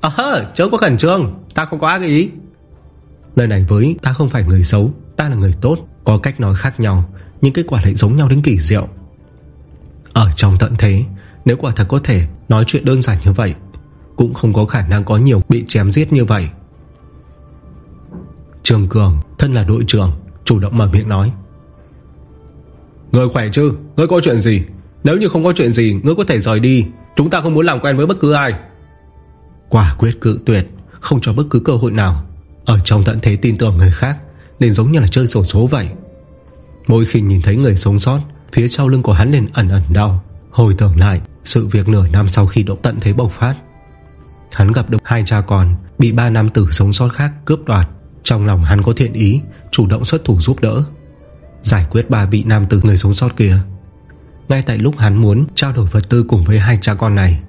À hơ chớ có khẩn trương Ta không có ác ý. Nơi này với ta không phải người xấu Ta là người tốt Có cách nói khác nhau Nhưng kết quả lại giống nhau đến kỳ diệu. Ở trong tận thế Nếu quả thật có thể nói chuyện đơn giản như vậy Cũng không có khả năng có nhiều bị chém giết như vậy. Trường Cường Thân là đội trưởng Chủ động mở miệng nói. Người khỏe chứ? Người có chuyện gì? Nếu như không có chuyện gì Ngươi có thể rời đi. Chúng ta không muốn làm quen với bất cứ ai. Quả quyết cự tuyệt Không cho bất cứ cơ hội nào. Ở trong tận thế tin tưởng người khác Nên giống như là chơi sổ số vậy Mỗi khi nhìn thấy người sống sót, Phía sau lưng của hắn lên ẩn ẩn đau. Hồi tưởng lại, sự việc nửa năm sau khi động tận thế bộc phát, Hắn gặp được hai cha con Bị ba nam tử sống sót khác cướp đoạt. Trong lòng hắn có thiện ý, Chủ động xuất thủ giúp đỡ, Giải quyết ba vị nam tử người sống sót kia. Ngay tại lúc hắn muốn Trao đổi vật tư cùng với hai cha con này,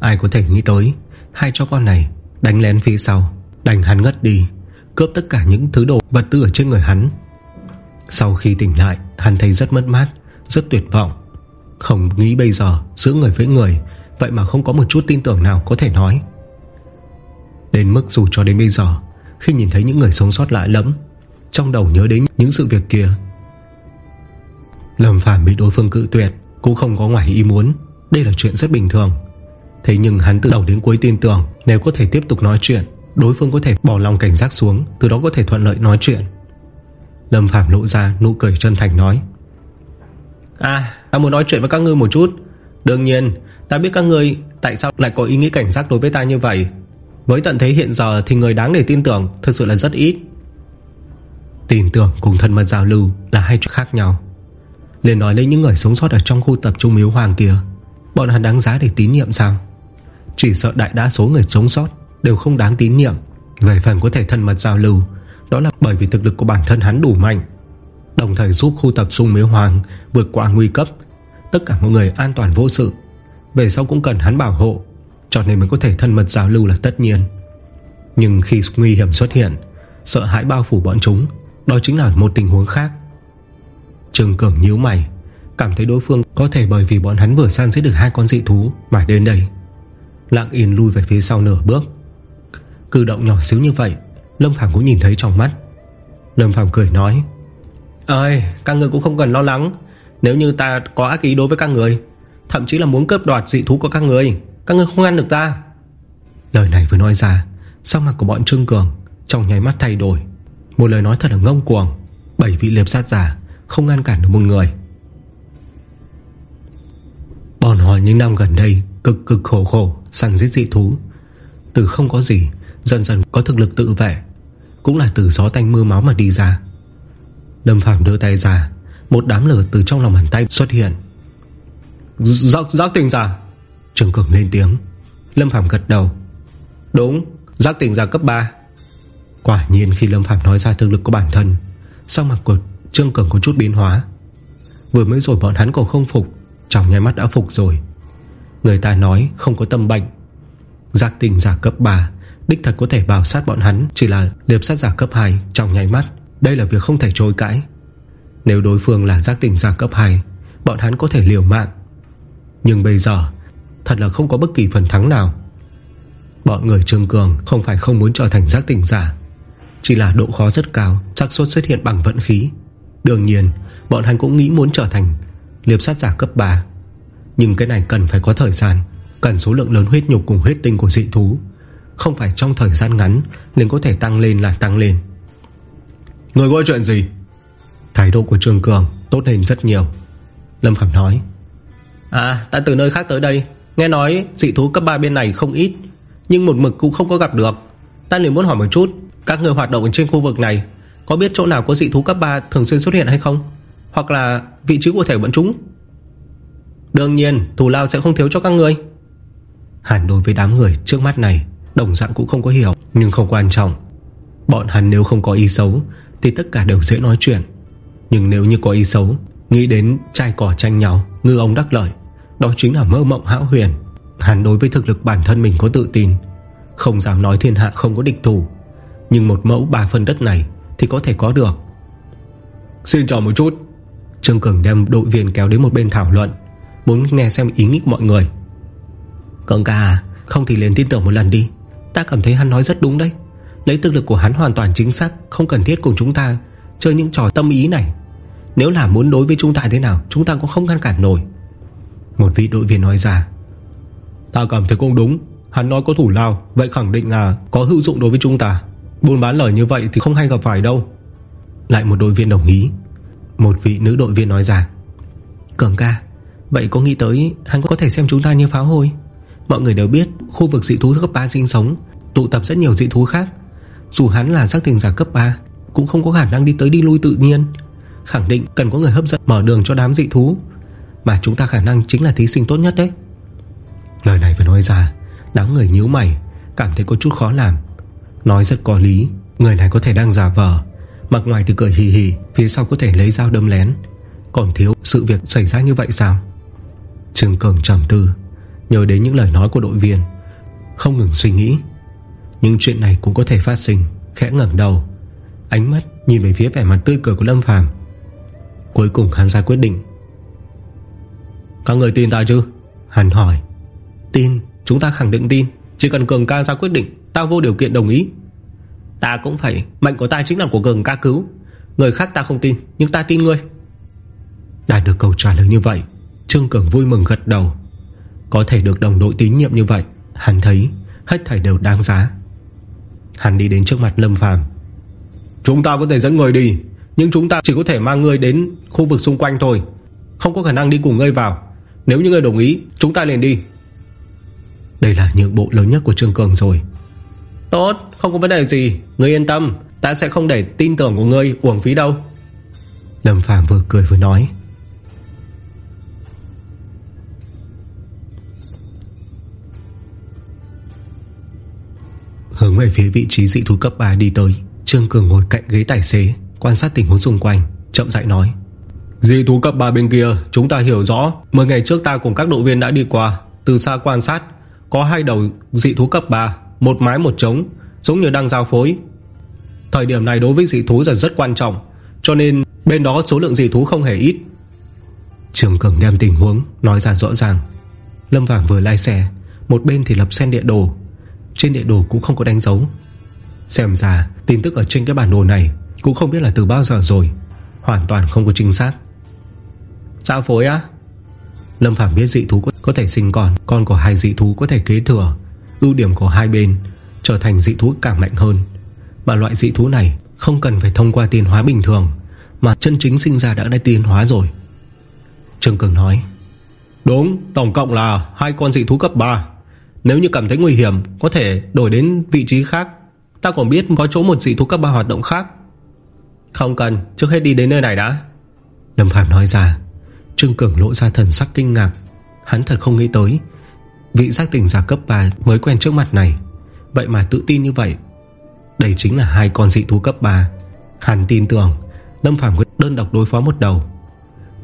Ai có thể nghĩ tới, Hai cha con này đánh lén phía sau Đánh hắn ngất đi, Cướp tất cả những thứ đồ vật tư ở trên người hắn. Sau khi tỉnh lại, Hắn thấy rất mất mát, Rất tuyệt vọng. Không nghĩ bây giờ giữa người với người, Vậy mà không có một chút tin tưởng nào có thể nói. Đến mức dù cho đến bây giờ, Khi nhìn thấy những người sống sót lạ lẫm, Trong đầu nhớ đến những sự việc kia, Lâm Phàm bị đối phương cự tuyệt Cũng không có ngoài ý muốn. Đây là chuyện rất bình thường. Thế nhưng hắn từ đầu đến cuối tin tưởng, Nếu có thể tiếp tục nói chuyện, Đối phương có thể bỏ lòng cảnh giác xuống, Từ đó có thể thuận lợi nói chuyện. Lâm Phàm lộ ra nụ cười chân thành nói. À ta muốn nói chuyện với các ngươi một chút. Đương nhiên Ta biết các ngươi tại sao lại có ý nghĩ cảnh giác đối với ta như vậy. Với tận thế hiện giờ Thì người đáng để tin tưởng Thực sự là rất ít. Tin tưởng cùng thân mật giao lưu Là hai chuyện khác nhau. Liền nói đến những người sống sót ở trong khu tập trung miếu hoàng kia Bọn hắn đáng giá để tín nhiệm sao? Chỉ sợ đại đa số người sống sót Đều không đáng tín nhiệm. Về phần có thể thân mật giao lưu đó là bởi vì thực lực của bản thân hắn đủ mạnh. Đồng thời giúp khu tập trung miếu hoàng Vượt qua nguy cấp. Tất cả mọi người an toàn vô sự. Về sau cũng cần hắn bảo hộ, Cho nên mới có thể thân mật giao lưu là tất nhiên. Nhưng khi nguy hiểm xuất hiện, Sợ hãi bao phủ bọn chúng, Đó chính là một tình huống khác. Trương Cường nhíu mày, Cảm thấy đối phương có thể bởi vì bọn hắn vừa san giết được hai con dị thú Mà đến đây. Lạng yên lui về phía sau nửa bước. Cử động nhỏ xíu như vậy Lâm Phàm cũng nhìn thấy trong mắt. Lâm Phàm cười nói Ơi các người cũng không cần lo lắng. Nếu như ta có ác ý đối với các người Thậm chí là muốn cướp đoạt dị thú của các người Các người không ngăn được ta. Lời này vừa nói ra Sắc mặt của bọn Trương Cường Trong nháy mắt thay đổi. Một lời nói thật là ngông cuồng Bảy vị liệp sát giả Không ngăn cản được một người. Bọn họ những năm gần đây Cực cực khổ khổ Săn giết dị thú. Từ không có gì Dần dần có thực lực tự vệ Cũng là từ gió tanh mưa máu mà đi ra. Lâm Phàm đưa tay ra Một đám lửa từ trong lòng bàn tay xuất hiện. Giác, giác tình giả Trương Cường lên tiếng. Lâm Phạm gật đầu. Đúng giác tình giả cấp 3 Quả nhiên khi Lâm Phạm nói ra thực lực của bản thân Sau mặt của Trương Cường có chút biến hóa. Vừa mới rồi bọn hắn còn không phục Trong nháy mắt đã phục rồi. Người ta nói không có tâm bệnh. Giác tình giả cấp 3 Đích thật có thể bảo sát bọn hắn, Chỉ là liệp sát giả cấp 2 trong nháy mắt. Đây là việc không thể chối cãi. Nếu đối phương là giác tỉnh giả cấp 2 Bọn hắn có thể liều mạng. Nhưng bây giờ, Thật là không có bất kỳ phần thắng nào. Bọn người Trương Cường Không phải không muốn trở thành giác tỉnh giả, Chỉ là độ khó rất cao, xác suất xuất hiện bằng vận khí. Đương nhiên, bọn hắn cũng nghĩ muốn trở thành Liệp sát giả cấp 3 Nhưng cái này cần phải có thời gian, Cần số lượng lớn huyết nhục cùng huyết tinh của dị thú. Không phải trong thời gian ngắn liền có thể tăng lên là tăng lên. Người có chuyện gì? Thái độ của Trương Cường tốt lên rất nhiều. Lâm Phạm nói À ta từ nơi khác tới đây Nghe nói dị thú cấp 3 bên này không ít Nhưng một mực cũng không có gặp được. Ta liền muốn hỏi một chút Các người hoạt động trên khu vực này Có biết chỗ nào có dị thú cấp 3 thường xuyên xuất hiện hay không? Hoặc là vị trí cụ thể bọn chúng? Đương nhiên Thù lao sẽ không thiếu cho các người Hẳn đối với đám người trước mắt này Đồng dạng cũng không có hiểu. Nhưng không quan trọng Bọn hắn nếu không có ý xấu Thì tất cả đều dễ nói chuyện. Nhưng nếu như có ý xấu Nghĩ đến trai cỏ tranh nhau Ngư ông đắc lợi Đó chính là mơ mộng hão huyền. Hắn đối với thực lực bản thân mình có tự tin Không dám nói thiên hạ không có địch thủ. Nhưng một mẫu ba phần đất này Thì có thể có được. Xin chào một chút. Trương Cường đem đội viên kéo đến một bên thảo luận Muốn nghe xem ý nghĩ mọi người. Cường ca à Không thì liền tin tưởng một lần đi Ta cảm thấy hắn nói rất đúng đấy. Lấy thực lực của hắn hoàn toàn chính xác Không cần thiết cùng chúng ta Chơi những trò tâm ý này. Nếu là muốn đối với chúng ta thế nào Chúng ta cũng không ngăn cản nổi. Một vị đội viên nói ra Ta cảm thấy cũng đúng. Hắn nói có thủ lao Vậy khẳng định là có hữu dụng đối với chúng ta. Buôn bán lời như vậy thì không hay gặp phải đâu. Lại một đội viên đồng ý. Một vị nữ đội viên nói ra Cường ca Vậy có nghĩ tới hắn có thể xem chúng ta như pháo hôi Mọi người đều biết Khu vực dị thú cấp 3 sinh sống, Tụ tập rất nhiều dị thú khác. Dù hắn là giác tình giả cấp 3 Cũng không có khả năng đi tới đi lui tự nhiên. Khẳng định cần có người hấp dẫn mở đường cho đám dị thú, Mà chúng ta khả năng chính là thí sinh tốt nhất đấy. Lời này vừa nói ra, Đám người nhíu mày, Cảm thấy có chút khó làm. Nói rất có lý, Người này có thể đang giả vờ, Mặt ngoài thì cười hì hì, Phía sau có thể lấy dao đâm lén. Còn thiếu sự việc xảy ra như vậy sao? Trương Cường trầm tư. Nhớ đến những lời nói của đội viên. Không ngừng suy nghĩ. Nhưng chuyện này cũng có thể phát sinh Khẽ ngẩn đầu. Ánh mắt nhìn về phía vẻ mặt tươi cười của Lâm Phàm. Cuối cùng hắn ra quyết định. Các người tin ta chứ? Hắn hỏi. Tin, chúng ta khẳng định tin. Chỉ cần Cường ca ra quyết định Ta vô điều kiện đồng ý. Ta cũng phải, mệnh của ta chính là của Cường ca cứu. Người khác ta không tin Nhưng ta tin ngươi. Đạt được câu trả lời như vậy Trương Cường vui mừng gật đầu. Có thể được đồng đội tín nhiệm như vậy Hắn thấy hết thảy đều đáng giá. Hắn đi đến trước mặt Lâm Phàm. Chúng ta có thể dẫn người đi Nhưng chúng ta chỉ có thể mang người đến khu vực xung quanh thôi. Không có khả năng đi cùng ngươi vào. Nếu như ngươi đồng ý Chúng ta liền đi. Đây là nhượng bộ lớn nhất của Trương Cường rồi. Tốt không có vấn đề gì. Ngươi yên tâm Ta sẽ không để tin tưởng của ngươi uổng phí đâu. Lâm Phàm vừa cười vừa nói Hướng về phía vị trí dị thú cấp 3 đi tới. Trương Cường ngồi cạnh ghế tài xế Quan sát tình huống xung quanh Chậm rãi nói. Dị thú cấp 3 bên kia Chúng ta hiểu rõ. 10 ngày trước ta cùng các đội viên đã đi qua. Từ xa quan sát Có hai đầu dị thú cấp 3 Một mái một trống Giống như đang giao phối. Thời điểm này đối với dị thú là rất quan trọng Cho nên bên đó số lượng dị thú không hề ít. Trường Cường đem tình huống Nói ra rõ ràng. Lâm Vàng vừa lai xe Một bên thì lập sen địa đồ trên địa đồ cũng không có đánh dấu. Xem ra, tin tức ở trên cái bản đồ này Cũng không biết là từ bao giờ rồi. Hoàn toàn không có chính xác sao phối á? Lâm Phạm biết dị thú có thể sinh con Con của hai dị thú có thể kế thừa. Ưu điểm của hai bên, Trở thành dị thú càng mạnh hơn. Mà loại dị thú này không cần phải thông qua tiến hóa bình thường, Mà chân chính sinh ra đã đã tiến hóa rồi. Trương Cường nói, Đúng, Tổng cộng là hai con dị thú cấp 3 nếu như cảm thấy nguy hiểm, Có thể đổi đến vị trí khác. Ta còn biết có chỗ một dị thú cấp 3 hoạt động khác. Không cần, Trước hết đi đến nơi này đã. Lâm Phạm nói ra. Trương Cường lộ ra thần sắc kinh ngạc. Hắn thật không nghĩ tới, Vị giác tỉnh giả cấp 3 mới quen trước mặt này. Vậy mà tự tin như vậy. Đây chính là hai con dị thú cấp 3 Hắn tin tưởng, Lâm Phạm quyết đơn độc đối phó một đầu.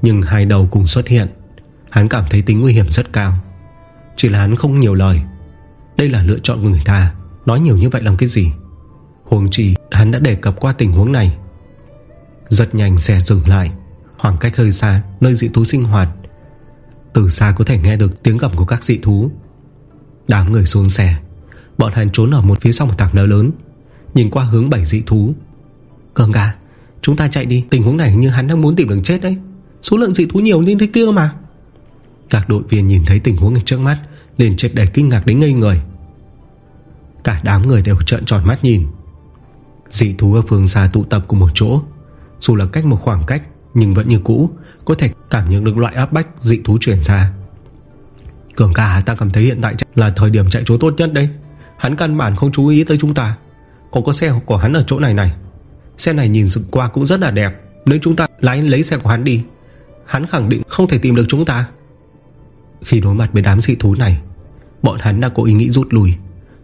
Nhưng hai đầu cùng xuất hiện, Hắn cảm thấy tính nguy hiểm rất cao. Chỉ là hắn không nhiều lời. Đây là lựa chọn của người ta. Nói nhiều như vậy làm cái gì? Huống chi, hắn đã đề cập qua tình huống này. Rất nhanh xe dừng lại. Khoảng cách hơi xa, Nơi dị thú sinh hoạt. Từ xa có thể nghe được tiếng gầm của các dị thú. Đám người xuống xe Bọn hắn trốn ở một phía sau một tảng đá lớn. Nhìn qua hướng bảy dị thú. Cường ca Chúng ta chạy đi. Tình huống này như hắn đang muốn tìm đường chết đấy. Số lượng dị thú nhiều nên thế kia mà. Các đội viên nhìn thấy tình huống trước mắt, liền chết đầy kinh ngạc đến ngây người. Cả đám người đều trợn tròn mắt nhìn. Dị thú ở phương xa tụ tập cùng một chỗ. Dù là cách một khoảng cách, Nhưng vẫn như cũ, Có thể cảm nhận được loại áp bách dị thú chuyển ra. Cường ca, ta cảm thấy hiện tại là thời điểm chạy trốn tốt nhất đây. Hắn căn bản không chú ý tới chúng ta. Còn có xe của hắn ở chỗ này này. Xe này nhìn dựng qua cũng rất là đẹp. Nếu chúng ta lái lấy xe của hắn đi, Hắn khẳng định không thể tìm được chúng ta. Khi đối mặt với đám dị thú này Bọn hắn đã có ý nghĩ rút lui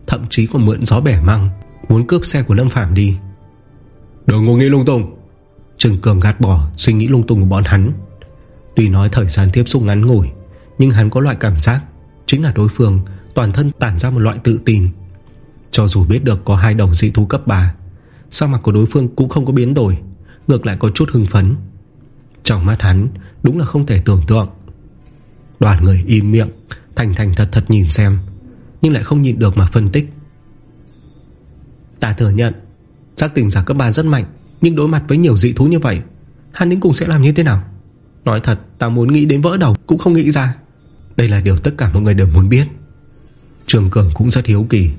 Thậm chí còn mượn gió bẻ măng Muốn cướp xe của Lâm Phàm đi. Đừng ngồi nghĩ lung tung. Trừng Cường gạt bỏ suy nghĩ lung tung của bọn hắn. Tuy nói thời gian tiếp xúc ngắn ngủi Nhưng hắn có loại cảm giác Chính là đối phương toàn thân tản ra một loại tự tin. Cho dù biết được có hai đầu dị thú cấp 3 Sao mặt của đối phương cũng không có biến đổi Ngược lại có chút hưng phấn. Trong mắt hắn đúng là không thể tưởng tượng Đoàn người im miệng, Thành thành thật thật nhìn xem, Nhưng lại không nhìn được mà phân tích. Ta thừa nhận, Giác tỉnh giả cấp 3 rất mạnh, Nhưng đối mặt với nhiều dị thú như vậy, Hắn đến cùng sẽ làm như thế nào? Nói thật, ta muốn nghĩ đến vỡ đầu, cũng không nghĩ ra. Đây là điều tất cả mọi người đều muốn biết. Trường Cường cũng rất hiếu kỳ,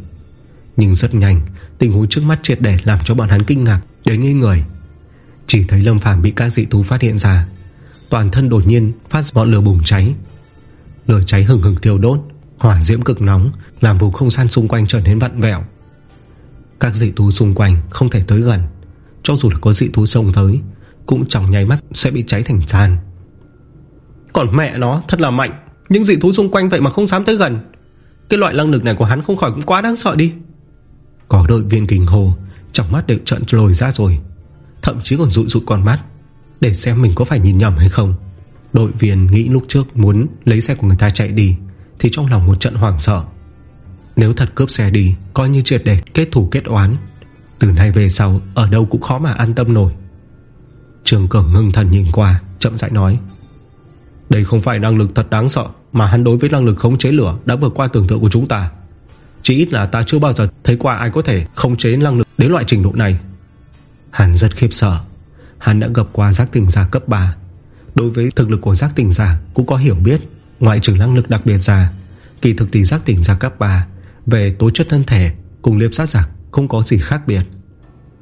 Nhưng rất nhanh, Tình huống trước mắt triệt để làm cho bọn hắn kinh ngạc Đến nghi người Chỉ thấy Lâm Phàm bị các dị thú phát hiện ra, Toàn thân đột nhiên phát ngọn lửa bùng cháy. Lửa cháy hừng hừng thiêu đốt, Hỏa diễm cực nóng, Làm vùng không gian xung quanh trở nên vặn vẹo. Các dị thú xung quanh không thể tới gần. Cho dù là có dị thú sông tới, Cũng chẳng nháy mắt sẽ bị cháy thành than. Còn mẹ nó thật là mạnh, những dị thú xung quanh vậy mà không dám tới gần. Cái loại năng lực này của hắn không khỏi cũng quá đáng sợ đi. Có đội viên kinh hồ Trong mắt đều trận lồi ra rồi. Thậm chí còn rụi rụi con mắt, Để xem mình có phải nhìn nhầm hay không. Đội viên nghĩ lúc trước muốn lấy xe của người ta chạy đi, Thì trong lòng một trận hoảng sợ. Nếu thật cướp xe đi, Coi như triệt để kết thủ kết oán. Từ nay về sau, Ở đâu cũng khó mà an tâm nổi. Trường Cường ngưng thần nhìn qua, Chậm rãi nói, Đây không phải năng lực thật đáng sợ, Mà hắn đối với năng lực khống chế lửa Đã vượt qua tưởng tượng của chúng ta. Chỉ ít là ta chưa bao giờ thấy qua ai có thể Khống chế năng lực đến loại trình độ này. Hắn rất khiếp sợ. Hắn đã gặp qua giác tình giả cấp 3 Đối với thực lực của giác tỉnh giả Cũng có hiểu biết, Ngoại trừ năng lực đặc biệt giả Kỳ thực thì giác tỉnh giả cấp 3 Về tố chất thân thể cùng liệp sát giả Không có gì khác biệt.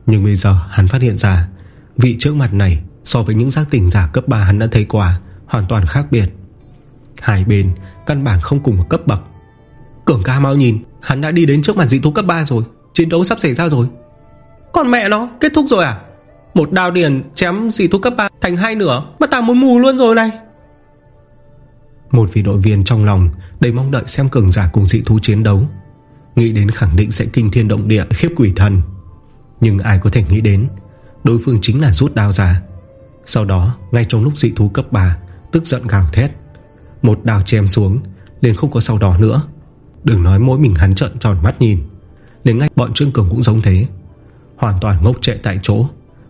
Nhưng bây giờ hắn phát hiện ra, Vị trước mặt này so với những giác tỉnh giả cấp 3 hắn đã thấy qua Hoàn toàn khác biệt. Hai bên căn bản không cùng một cấp bậc. Cường ca mau nhìn, Hắn đã đi đến trước mặt dị thú cấp 3 rồi, Chiến đấu sắp xảy ra rồi. Còn mẹ nó, kết thúc rồi à? Một đao điền chém dị thú cấp 3 thành hai nửa. Mà ta muốn mù luôn rồi này. Một vị đội viên trong lòng Đầy mong đợi xem cường giả cùng dị thú chiến đấu. Nghĩ đến khẳng định sẽ kinh thiên động địa, Khiếp quỷ thần. Nhưng ai có thể nghĩ đến, Đối phương chính là rút đao ra. Sau đó, ngay trong lúc dị thú cấp 3 Tức giận gào thét, Một đao chém xuống, liền không có sau đó nữa. Đừng nói mỗi mình hắn trận tròn mắt nhìn Đến ngay bọn Trương Cường cũng giống thế. Hoàn toàn ngốc trệ tại chỗ.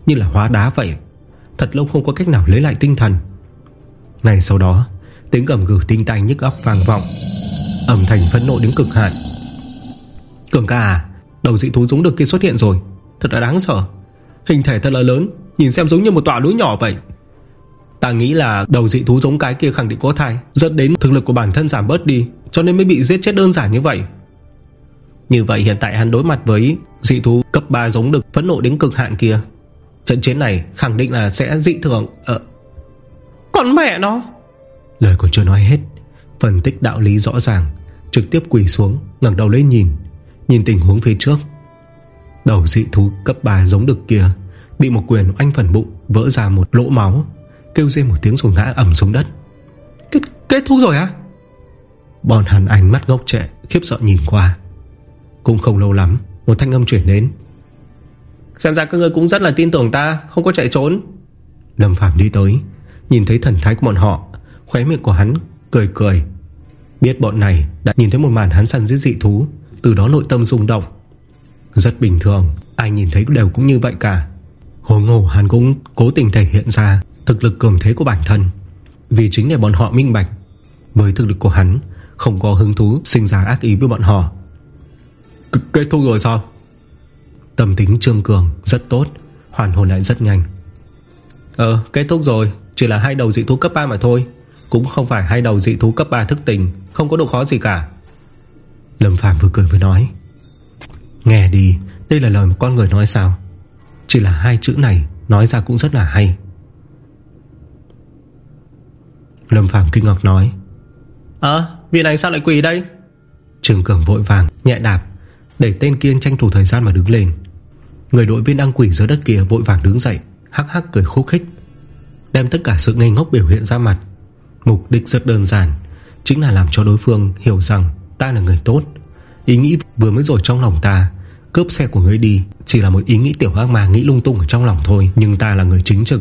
Như là hóa đá vậy. Thật lâu không có cách nào lấy lại tinh thần. Ngày sau đó, Tiếng gầm gừ tinh tay nhức óc vang vọng Ẩm thành phẫn nộ đến cực hạn. Cường ca à Đầu dị thú giống được kia xuất hiện rồi, Thật là đáng sợ. Hình thể thật là lớn, Nhìn xem giống như một tòa núi nhỏ vậy. Ta nghĩ là đầu dị thú giống cái kia khẳng định có thai, Dẫn đến thực lực của bản thân giảm bớt đi, Cho nên mới bị giết chết đơn giản như vậy. Như vậy hiện tại hắn đối mặt với Dị thú cấp 3 giống được phẫn nộ đến cực hạn kia. Trận chiến này khẳng định là sẽ dị thường ờ. Còn mẹ nó. Lời còn chưa nói hết Phân tích đạo lý rõ ràng Trực tiếp quỳ xuống ngẩng đầu lên nhìn Nhìn tình huống phía trước. Đầu dị thú cấp 3 giống được kia Bị một quyền anh phần bụng Vỡ ra một lỗ máu Kêu rên một tiếng rồi ngã ẩm xuống đất. Kết, kết thúc rồi á? Bọn hắn ánh mắt ngốc trệ Khiếp sợ nhìn qua. Cũng không lâu lắm Một thanh âm chuyển đến Xem ra các ngươi cũng rất là tin tưởng ta Không có chạy trốn. Lâm Phàm đi tới Nhìn thấy thần thái của bọn họ Khóe miệng của hắn cười cười. Biết bọn này đã nhìn thấy một màn hắn săn giết dị thú Từ đó nội tâm rung động. Rất bình thường Ai nhìn thấy đều cũng như vậy cả. Hồ ngô hắn cũng cố tình thể hiện ra Thực lực cường thế của bản thân Vì chính để bọn họ minh bạch. Với thực lực của hắn Không có hứng thú sinh ra ác ý với bọn họ. C Kết thúc rồi sao Tâm tính Trương Cường rất tốt Hoàn hồn lại rất nhanh. Ờ kết thúc rồi Chỉ là hai đầu dị thú cấp 3 mà thôi. Cũng không phải hai đầu dị thú cấp 3 thức tình Không có độ khó gì cả. Lâm Phàm vừa cười vừa nói. Nghe đi Đây là lời một con người nói sao? Chỉ là hai chữ này Nói ra cũng rất là hay. Lâm Phàm kinh ngạc nói. Ờ à, vị này sao lại quỳ đây? Trường Cường vội vàng nhẹ đạp Để tên kiên tranh thủ thời gian mà đứng lên Người đội viên đang quỷ dưới đất kia vội vàng đứng dậy Hắc hắc cười khúc khích. Đem tất cả sự ngây ngốc biểu hiện ra mặt. Mục đích rất đơn giản Chính là làm cho đối phương hiểu rằng Ta là người tốt. Ý nghĩ vừa mới rồi trong lòng ta Cướp xe của người đi Chỉ là một ý nghĩ tiểu ác mà nghĩ lung tung ở trong lòng thôi Nhưng ta là người chính trực.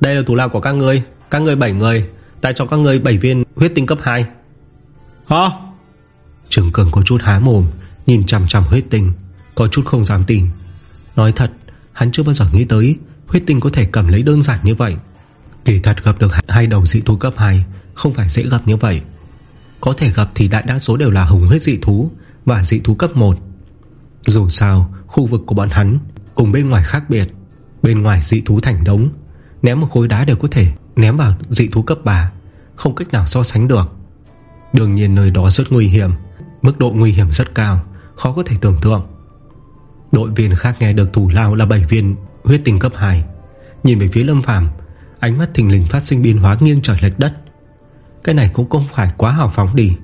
Đây là thủ lao của các ngươi Các ngươi 7 người Ta cho các ngươi 7 viên huyết tinh cấp 2 Hả? Trường Cường có chút há mồm Nhìn chằm chằm huyết tinh có chút không dám tin. Nói thật, Hắn chưa bao giờ nghĩ tới Huyết tinh có thể cầm lấy đơn giản như vậy. Kỳ thật gặp được hai đầu dị thú cấp 2 Không phải dễ gặp như vậy. Có thể gặp thì đại đa số đều là hùng huyết dị thú Và dị thú cấp 1 Dù sao, khu vực của bọn hắn Cùng bên ngoài khác biệt. Bên ngoài dị thú thành đống, Ném một khối đá đều có thể ném vào dị thú cấp 3 Không cách nào so sánh được. Đương nhiên nơi đó rất nguy hiểm, Mức độ nguy hiểm rất cao, Khó có thể tưởng tượng. Đội viên khác nghe được thủ lao là 7 viên Huyết tinh cấp 2 Nhìn về phía Lâm Phàm, Ánh mắt thình lình phát sinh biến hóa nghiêng trời lệch đất. Cái này cũng không phải quá hào phóng đi.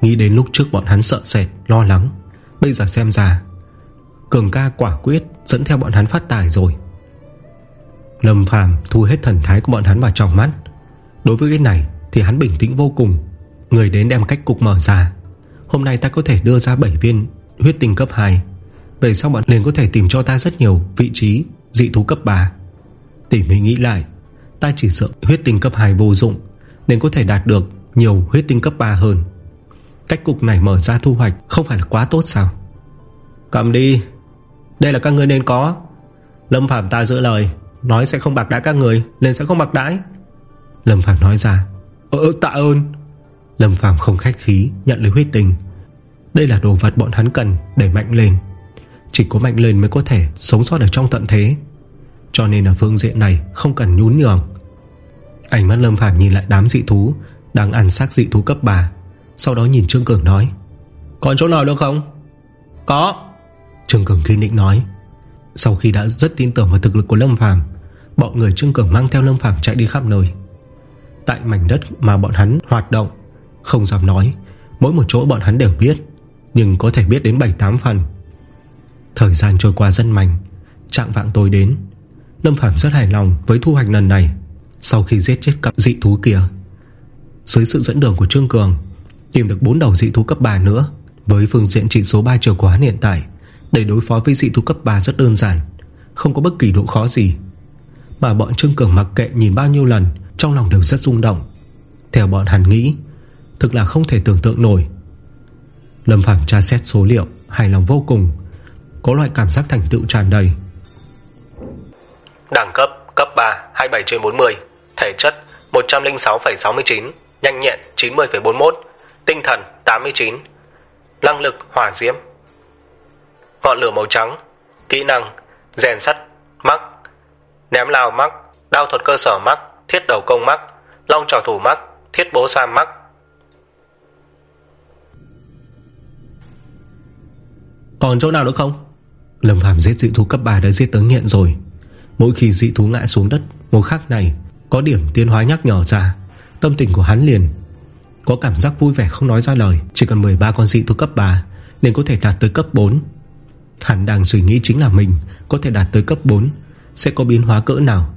Nghĩ đến lúc trước bọn hắn sợ sệt, Lo lắng. Bây giờ xem ra, Cường ca quả quyết dẫn theo bọn hắn phát tài rồi. Lâm Phàm thu hết thần thái của bọn hắn vào trong mắt. Đối với cái này Thì hắn bình tĩnh vô cùng. Người đến đem cách cục mở ra. Hôm nay ta có thể đưa ra 7 viên huyết tinh cấp 2 về sau bọn liền có thể tìm cho ta rất nhiều vị trí, dị thú cấp 3 Tỉ mỉ nghĩ lại, Ta chỉ sợ huyết tinh cấp 2 vô dụng, Nên có thể đạt được nhiều huyết tinh cấp 3 hơn. Cách cục này mở ra thu hoạch Không phải là quá tốt sao? Cầm đi. Đây là các ngươi nên có. Lâm Phạm ta giữ lời, Nói sẽ không bạc đãi các người, Nên sẽ không bạc đãi. Lâm Phạm nói ra. Ờ, ờ tạ ơn. Lâm Phạm không khách khí, nhận lấy huyết tình Đây là đồ vật bọn hắn cần để mạnh lên. Chỉ có mạnh lên mới có thể Sống sót ở trong tận thế. Cho nên ở phương diện này không cần nhún nhường. Ánh mắt Lâm Phàm nhìn lại đám dị thú Đang ăn xác dị thú cấp 3 Sau đó nhìn Trương Cường nói, Còn chỗ nào được không? Có. Trương Cường kiên định nói. Sau khi đã rất tin tưởng vào thực lực của Lâm Phàm, Bọn người Trương Cường mang theo Lâm Phàm chạy đi khắp nơi. Tại mảnh đất mà bọn hắn hoạt động, Không dám nói, Mỗi một chỗ bọn hắn đều biết, Nhưng có thể biết đến 7-8 phần. Thời gian trôi qua rất mạnh Trạng vạng tối đến. Lâm Phàm rất hài lòng với thu hoạch lần này. Sau khi giết chết cặp dị thú kia, Dưới sự dẫn đường của Trương Cường, Tìm được 4 đầu dị thú cấp 3 nữa, Với phương diện chỉ số 3 chiều quán hiện tại, Để đối phó với dị thú cấp 3 rất đơn giản, Không có bất kỳ độ khó gì. Mà bọn Trương Cường mặc kệ nhìn bao nhiêu lần, Trong lòng đều rất rung động. Theo bọn hắn nghĩ, Thực là không thể tưởng tượng nổi. Lâm Phàm tra xét số liệu, Hài lòng vô cùng. Có loại cảm giác thành tựu tràn đầy. Đẳng cấp cấp 3 27 trên 40 Thể chất 106,69 Nhanh nhẹn 90,41 Tinh thần 89 Năng lực hỏa diễm. Ngọn lửa màu trắng. Kỹ năng rèn sắt mắc. Ném lao mắc. Đao thuật cơ sở mắc. Thiết đầu công mắc. Long trò thủ mắc. Thiết bố sam mắc. Còn chỗ nào nữa không Lâm Phàm giết dị thú cấp 3 đã giết tới nghiện rồi. Mỗi khi dị thú ngã xuống đất, Một khắc này, có điểm tiến hóa nhắc nhở ra. Tâm tình của hắn liền Có cảm giác vui vẻ không nói ra lời. Chỉ cần 13 con dị thú cấp 3 Nên có thể đạt tới cấp 4 Hắn đang suy nghĩ chính là mình Có thể đạt tới cấp 4 Sẽ có biến hóa cỡ nào.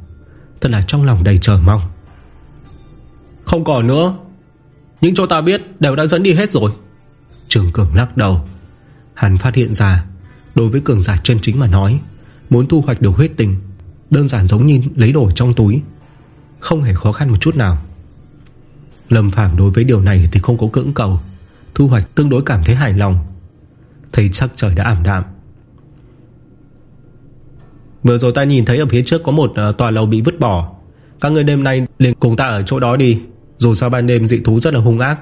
Thật là trong lòng đầy chờ mong. Không còn nữa. Những cho ta biết đều đã dẫn đi hết rồi. Trường Cường lắc đầu. Hắn phát hiện ra Đối với cường giả chân chính mà nói, Muốn thu hoạch được huyết tình Đơn giản giống như lấy đồ trong túi, Không hề khó khăn một chút nào. Lâm Phàm đối với điều này thì không có cưỡng cầu, Thu hoạch tương đối cảm thấy hài lòng, Thấy sắc trời đã ảm đạm. Vừa rồi ta nhìn thấy ở phía trước có một ờ, tòa lầu bị vứt bỏ. Các người đêm nay liền cùng ta ở chỗ đó đi, Dù sao ban đêm dị thú rất là hung ác,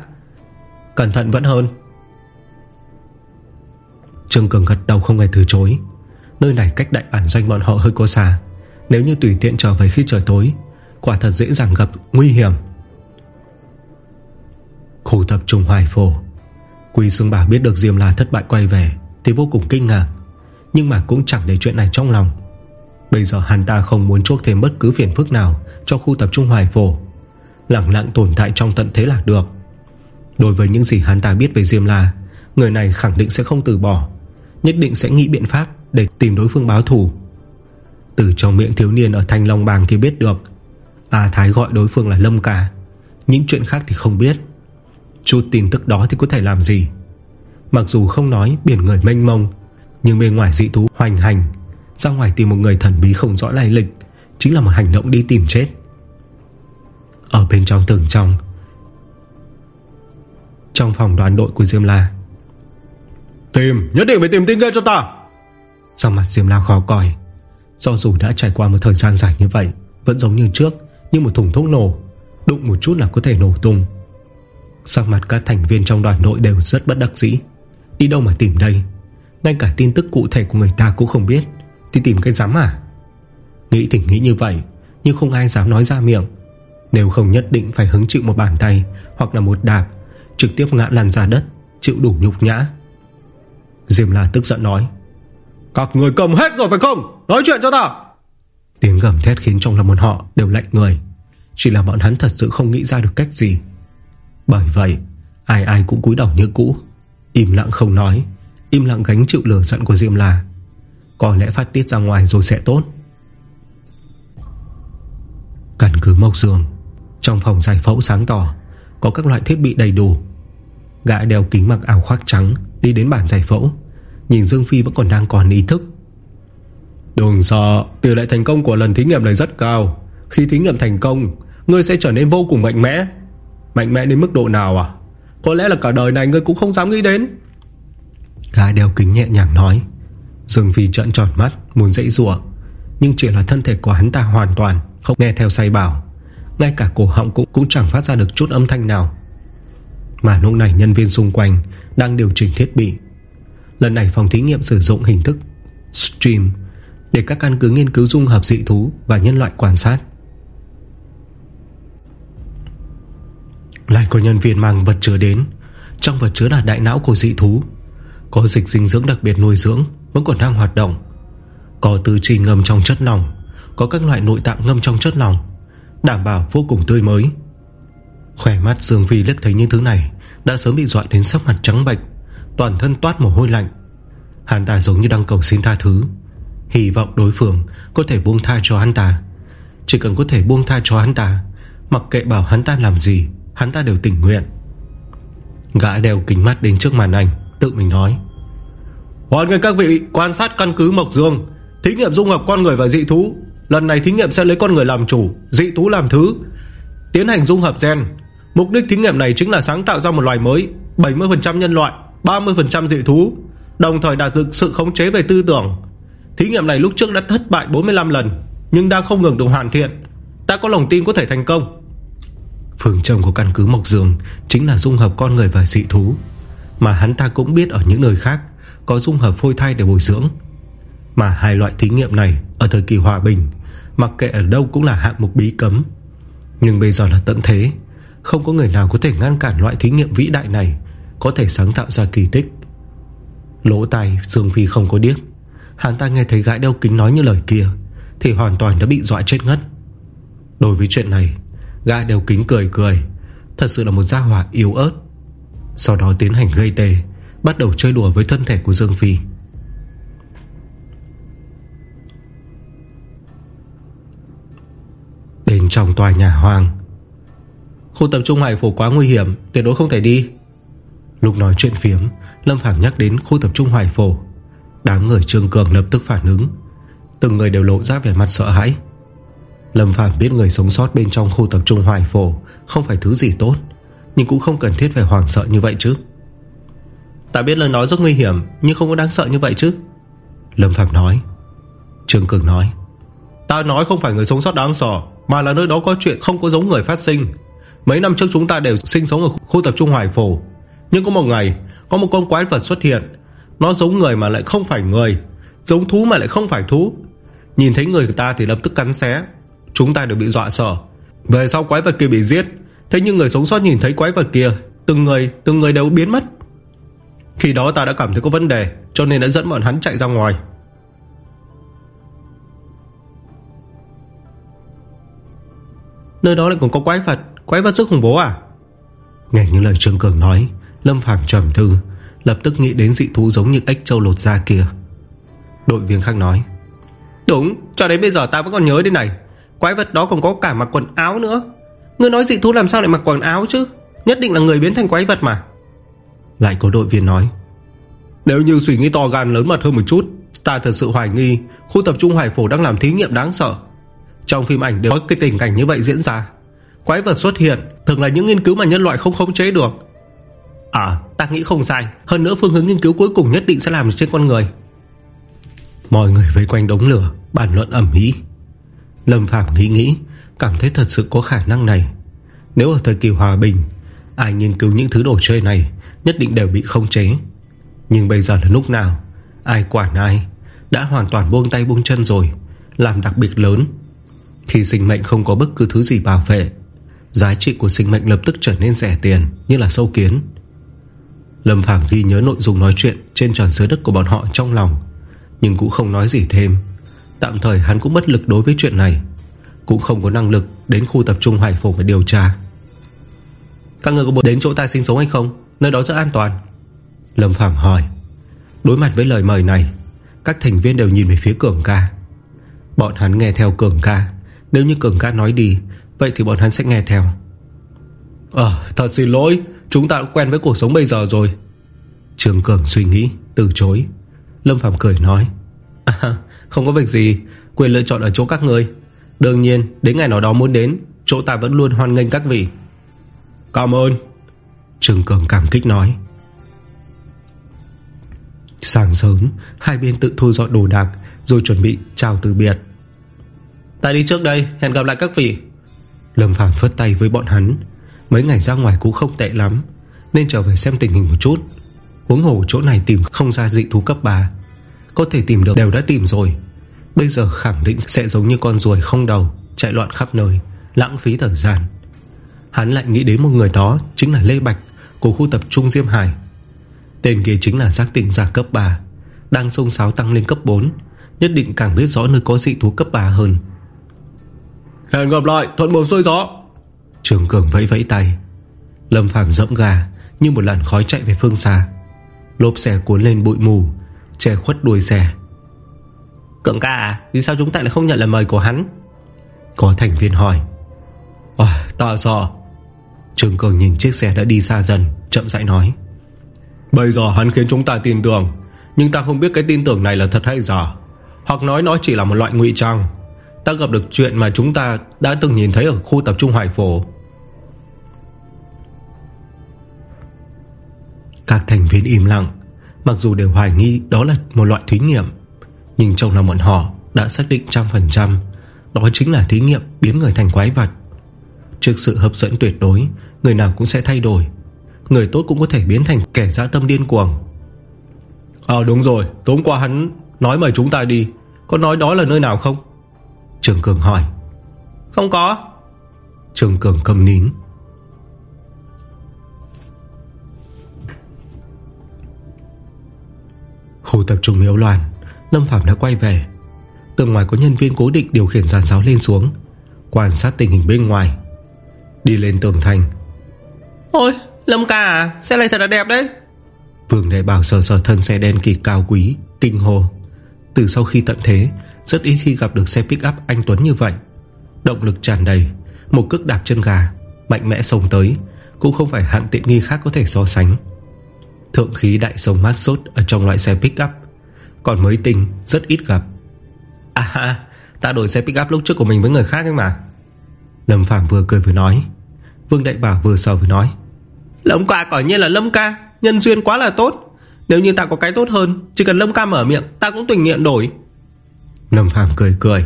Cẩn thận vẫn hơn. Trương Cường gật đầu không hề từ chối. Nơi này cách đại bản doanh bọn họ hơi có xa. Nếu như tùy tiện trở về khi trời tối, Quả thật dễ dàng gặp nguy hiểm. Khu tập trung hoài phổ. Quỳ Sương bà biết được Diêm La thất bại quay về, Thì vô cùng kinh ngạc. Nhưng mà cũng chẳng để chuyện này trong lòng. Bây giờ hắn ta không muốn chuốc thêm bất cứ phiền phức nào Cho khu tập trung hoài phổ. Lặng lặng tồn tại trong tận thế là được. Đối với những gì hắn ta biết về Diêm La, Người này khẳng định sẽ không từ bỏ. Nhất định sẽ nghĩ biện pháp Để tìm đối phương báo thù. Từ trong miệng thiếu niên ở Thanh Long Bàng kia biết được, A Thái gọi đối phương là Lâm Cả. Những chuyện khác thì không biết. Chút tin tức đó thì có thể làm gì? Mặc dù không nói biển người mênh mông, Nhưng bên ngoài dị thú hoành hành, Ra ngoài tìm một người thần bí không rõ lai lịch Chính là một hành động đi tìm chết. Ở bên trong tường trong Trong phòng đoàn đội của Diêm La Tìm, Nhất định phải tìm tin kia cho ta. Sao mặt Diêm La khó coi. Do dù đã trải qua một thời gian dài như vậy, Vẫn giống như trước, Như một thùng thuốc nổ. Đụng một chút là có thể nổ tung. Sắc mặt các thành viên trong đoàn đội đều rất bất đắc dĩ. Đi đâu mà tìm đây? Ngay cả tin tức cụ thể của người ta cũng không biết. Thì tìm cái dám à? Nghĩ thì nghĩ như vậy, Nhưng không ai dám nói ra miệng. Nếu không nhất định phải hứng chịu một bàn tay, Hoặc là một đạp, Trực tiếp ngã lăn ra đất, Chịu đủ nhục nhã. Diêm La tức giận nói Các người cầm hết rồi phải không? Nói chuyện cho ta. Tiếng gầm thét khiến trong lòng bọn họ đều lạnh người. Chỉ là bọn hắn thật sự không nghĩ ra được cách gì. Bởi vậy Ai ai cũng cúi đầu như cũ. Im lặng không nói Im lặng gánh chịu lửa giận của Diêm La. Có lẽ phát tiết ra ngoài rồi sẽ tốt. Căn cứ Mộc Dương Trong phòng giải phẫu sáng tỏ Có các loại thiết bị đầy đủ Gã đeo kính mặc áo khoác trắng Đi đến bản giải phẫu. Nhìn Dương Phi vẫn còn đang còn ý thức. Đừng sợ Tỷ lệ thành công của lần thí nghiệm này rất cao. Khi thí nghiệm thành công Ngươi sẽ trở nên vô cùng mạnh mẽ. Mạnh mẽ đến mức độ nào à? Có lẽ là cả đời này ngươi cũng không dám nghĩ đến. Gã đeo kính nhẹ nhàng nói. Dương Phi trận tròn mắt Muốn dãy rùa Nhưng chỉ là thân thể của hắn ta hoàn toàn Không nghe theo say bảo. Ngay cả cổ họng cũng, cũng chẳng phát ra được chút âm thanh nào mà lúc này nhân viên xung quanh Đang điều chỉnh thiết bị. Lần này phòng thí nghiệm sử dụng hình thức Stream Để các căn cứ nghiên cứu dung hợp dị thú Và nhân loại quan sát. Lại có nhân viên mang vật chứa đến. Trong vật chứa là đại não của dị thú. Có dịch dinh dưỡng đặc biệt nuôi dưỡng, Vẫn còn đang hoạt động. Có tư trì ngâm trong chất lỏng, Có các loại nội tạng ngâm trong chất lỏng, Đảm bảo vô cùng tươi mới. Khỏe mắt Dương Phi liếc thấy những thứ này, Đã sớm bị dọa đến sắc mặt trắng bệch, Toàn thân toát mồ hôi lạnh. Hắn ta giống như đang cầu xin tha thứ, Hy vọng đối phương có thể buông tha cho hắn ta. Chỉ cần có thể buông tha cho hắn ta, Mặc kệ bảo hắn ta làm gì, Hắn ta đều tình nguyện. Gã đeo kính mắt đến trước màn ảnh, Tự mình nói Hoàn nghênh các vị quan sát căn cứ Mộc Dương, Thí nghiệm dung hợp con người và dị thú. Lần này thí nghiệm sẽ lấy con người làm chủ, Dị thú làm thứ. Tiến hành dung hợp gen Mục đích thí nghiệm này chính là sáng tạo ra một loài mới 70% nhân loại 30% dị thú, Đồng thời đạt được sự khống chế về tư tưởng. Thí nghiệm này lúc trước đã thất bại 45 lần, Nhưng đang không ngừng được hoàn thiện. Ta có lòng tin có thể thành công. Phương châm của căn cứ Mộc Dương Chính là dung hợp con người và dị thú, Mà hắn ta cũng biết ở những nơi khác Có dung hợp phôi thai để bồi dưỡng. Mà hai loại thí nghiệm này Ở thời kỳ hòa bình, Mặc kệ ở đâu cũng là hạng mục bí cấm. Nhưng bây giờ là tận thế. Không có người nào có thể ngăn cản loại thí nghiệm vĩ đại này, Có thể sáng tạo ra kỳ tích. Lỗ tai Dương Phi không có điếc. Hắn ta nghe thấy gái đeo kính nói như lời kia, Thì hoàn toàn đã bị dọa chết ngất. Đối với chuyện này Gãi đeo kính cười cười, Thật sự là một gia hỏa yếu ớt. Sau đó tiến hành gây tê, Bắt đầu chơi đùa với thân thể của Dương Phi. Bên trong tòa nhà hoang Khu tập trung Hoài Phổ quá nguy hiểm, Tuyệt đối không thể đi. Lúc nói chuyện phiếm, Lâm Phàm nhắc đến khu tập trung Hoài Phổ. Đám người Trương Cường lập tức phản ứng. Từng người đều lộ ra vẻ mặt sợ hãi. Lâm Phàm biết người sống sót bên trong khu tập trung Hoài Phổ Không phải thứ gì tốt, Nhưng cũng không cần thiết phải hoảng sợ như vậy chứ. Ta biết lời nói rất nguy hiểm, Nhưng không có đáng sợ như vậy chứ? Lâm Phạm nói. Trương Cường nói. Ta nói không phải người sống sót đáng sợ, Mà là nơi đó có chuyện không có giống người phát sinh. Mấy năm trước chúng ta đều sinh sống ở khu tập trung Hoài Phổ Nhưng có một ngày Có một con quái vật xuất hiện. Nó giống người mà lại không phải người Giống thú mà lại không phải thú. Nhìn thấy người ta thì lập tức cắn xé. Chúng ta đều bị dọa sợ. Về sau quái vật kia bị giết. Thế nhưng người sống sót nhìn thấy quái vật kia Từng người, từng người đều biến mất. Khi đó ta đã cảm thấy có vấn đề Cho nên đã dẫn bọn hắn chạy ra ngoài. Nơi đó lại còn có quái vật. Quái vật rất khủng bố à? Nghe những lời Trương Cường nói Lâm Phàm trầm thư Lập tức nghĩ đến dị thú giống như ếch châu lột da kia. Đội viên khác nói Đúng cho đến bây giờ ta vẫn còn nhớ đến này. Quái vật đó còn có cả mặc quần áo nữa. Ngươi nói dị thú làm sao lại mặc quần áo chứ? Nhất định là người biến thành quái vật mà. Lại có đội viên nói Nếu như suy nghĩ to gan lớn mật hơn một chút Ta thật sự hoài nghi Khu tập trung Hoài Phổ đang làm thí nghiệm đáng sợ. Trong phim ảnh đều có cái tình cảnh như vậy diễn ra Quái vật xuất hiện Thường là những nghiên cứu mà nhân loại không khống chế được. À ta nghĩ không sai. Hơn nữa phương hướng nghiên cứu cuối cùng nhất định sẽ làm trên con người. Mọi người vây quanh đống lửa, Bàn luận ẩm ý. Lâm Phạm nghĩ nghĩ, Cảm thấy thật sự có khả năng này. Nếu ở thời kỳ hòa bình, Ai nghiên cứu những thứ đồ chơi này Nhất định đều bị không chế. Nhưng bây giờ là lúc nào, Ai quản ai, Đã hoàn toàn buông tay buông chân rồi, Làm đặc biệt lớn. Khi sinh mệnh không có bất cứ thứ gì bảo vệ. Giá trị của sinh mệnh lập tức trở nên rẻ tiền, Như là sâu kiến. Lâm Phàm ghi nhớ nội dung nói chuyện Trên tròn dưới đất của bọn họ trong lòng, Nhưng cũng không nói gì thêm. Tạm thời hắn cũng bất lực đối với chuyện này, Cũng không có năng lực Đến khu tập trung Hải Phổ để điều tra. Các người có muốn đến chỗ ta sinh sống hay không? Nơi đó rất an toàn. Lâm Phàm hỏi. Đối mặt với lời mời này, Các thành viên đều nhìn về phía Cường ca. Bọn hắn nghe theo Cường ca. Nếu như Cường ca nói đi Vậy thì bọn hắn sẽ nghe theo. Ờ thật xin lỗi Chúng ta đã quen với cuộc sống bây giờ rồi. Trường Cường suy nghĩ Từ chối. Lâm Phàm cười nói à, Không có việc gì Quyền lựa chọn ở chỗ các người Đương nhiên đến ngày nào đó muốn đến Chỗ ta vẫn luôn hoan nghênh các vị. Cảm ơn. Trường Cường cảm kích nói. Sáng sớm Hai bên tự thu dọn đồ đạc Rồi chuẩn bị chào từ biệt. Ta đi trước đây Hẹn gặp lại các vị. Lâm Phàm phất tay với bọn hắn. Mấy ngày ra ngoài cũng không tệ lắm, Nên trở về xem tình hình một chút. Huống hồ chỗ này tìm không ra dị thú cấp 3 Có thể tìm được đều đã tìm rồi. Bây giờ khẳng định sẽ giống như con ruồi không đầu, Chạy loạn khắp nơi, Lãng phí thời gian. Hắn lại nghĩ đến một người đó, Chính là Lê Bạch, Của khu tập trung Diêm Hải. Tên kia chính là giác tình giả cấp 3 Đang sông sáo tăng lên cấp 4 Nhất định càng biết rõ nơi có dị thú cấp 3 hơn. Hẹn gặp lại thuận buồm xuôi gió. Trường Cường vẫy vẫy tay. Lâm Phàm dẫm gà Như một làn khói chạy về phương xa. Lốp xe cuốn lên bụi mù Che khuất đuôi xe. Cường ca à Vì sao chúng ta lại không nhận lời mời của hắn? Có thành viên hỏi. À, Ta sợ. Trường Cường nhìn chiếc xe đã đi xa dần Chậm rãi nói. Bây giờ hắn khiến chúng ta tin tưởng Nhưng ta không biết cái tin tưởng này là thật hay giả. Hoặc nói nó chỉ là một loại ngụy trang Ta gặp được chuyện mà chúng ta Đã từng nhìn thấy ở khu tập trung Hải Phổ. Các thành viên im lặng, Mặc dù đều hoài nghi đó là một loại thí nghiệm, Nhưng trong lòng bọn họ Đã xác định trăm phần trăm Đó chính là thí nghiệm biến người thành quái vật. Trước sự hấp dẫn tuyệt đối, Người nào cũng sẽ thay đổi, Người tốt cũng có thể biến thành kẻ dã tâm điên cuồng. Ờ đúng rồi, Tối qua hắn nói mời chúng ta đi, Có nói đó là nơi nào không? Trường Cường hỏi. Không có. Trường Cường cầm nín. Khu tập trung miếu loạn Lâm Phạm đã quay về. Tường ngoài có nhân viên cố định điều khiển giàn giáo lên xuống Quan sát tình hình bên ngoài. Đi lên tường thành. Ôi Lâm ca à Xe này thật là đẹp đấy. Vương Đại Bảo sờ sờ thân xe đen kỳ cao quý Kinh hồ Từ sau khi tận thế rất ít khi gặp được xe pick up anh Tuấn như vậy. Động lực tràn đầy, Một cước đạp chân gà, Mạnh mẽ sông tới, Cũng không phải hạng tiện nghi khác có thể so sánh. Thượng khí đại sông mát sốt Ở trong loại xe pick up, Còn mới tinh, rất ít gặp. À ha, Ta đổi xe pick up lúc trước của mình với người khác ấy mà. Lâm Phạm vừa cười vừa nói. Vương Đại Bảo vừa sờ vừa nói. Lâm ca quả nhiên là Lâm ca, Nhân duyên quá là tốt. Nếu như ta có cái tốt hơn, Chỉ cần Lâm ca mở miệng, Ta cũng tình nguyện đổi. Lâm Phàm cười cười.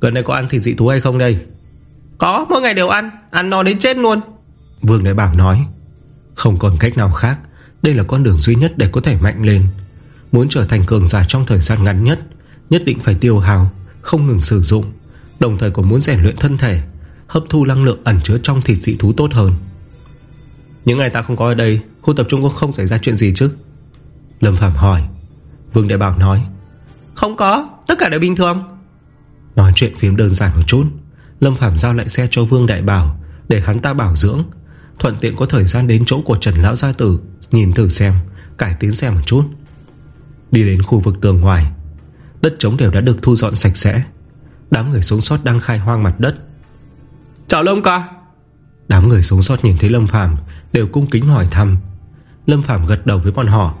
Gần đây có ăn thịt dị thú hay không đây? Có mỗi ngày đều ăn Ăn no đến chết luôn. Vương Đại Bảo nói Không còn cách nào khác Đây là con đường duy nhất để có thể mạnh lên. Muốn trở thành cường giả trong thời gian ngắn nhất Nhất định phải tiêu hào Không ngừng sử dụng Đồng thời còn muốn rèn luyện thân thể Hấp thu năng lượng ẩn chứa trong thịt dị thú tốt hơn. Những ngày ta không có ở đây Khu tập trung cũng không xảy ra chuyện gì chứ? Lâm Phạm hỏi. Vương Đại Bảo nói Không có, tất cả đều bình thường. Nói chuyện phím đơn giản một chút Lâm Phạm giao lại xe cho Vương Đại Bảo Để hắn ta bảo dưỡng. Thuận tiện có thời gian đến chỗ của Trần Lão Gia Tử Nhìn thử xem Cải tiến xe một chút. Đi đến khu vực tường ngoài Đất trống đều đã được thu dọn sạch sẽ. Đám người sống sót đang khai hoang mặt đất. Chào Lâm ca. Đám người sống sót nhìn thấy Lâm Phàm Đều cung kính hỏi thăm. Lâm Phàm gật đầu với bọn họ.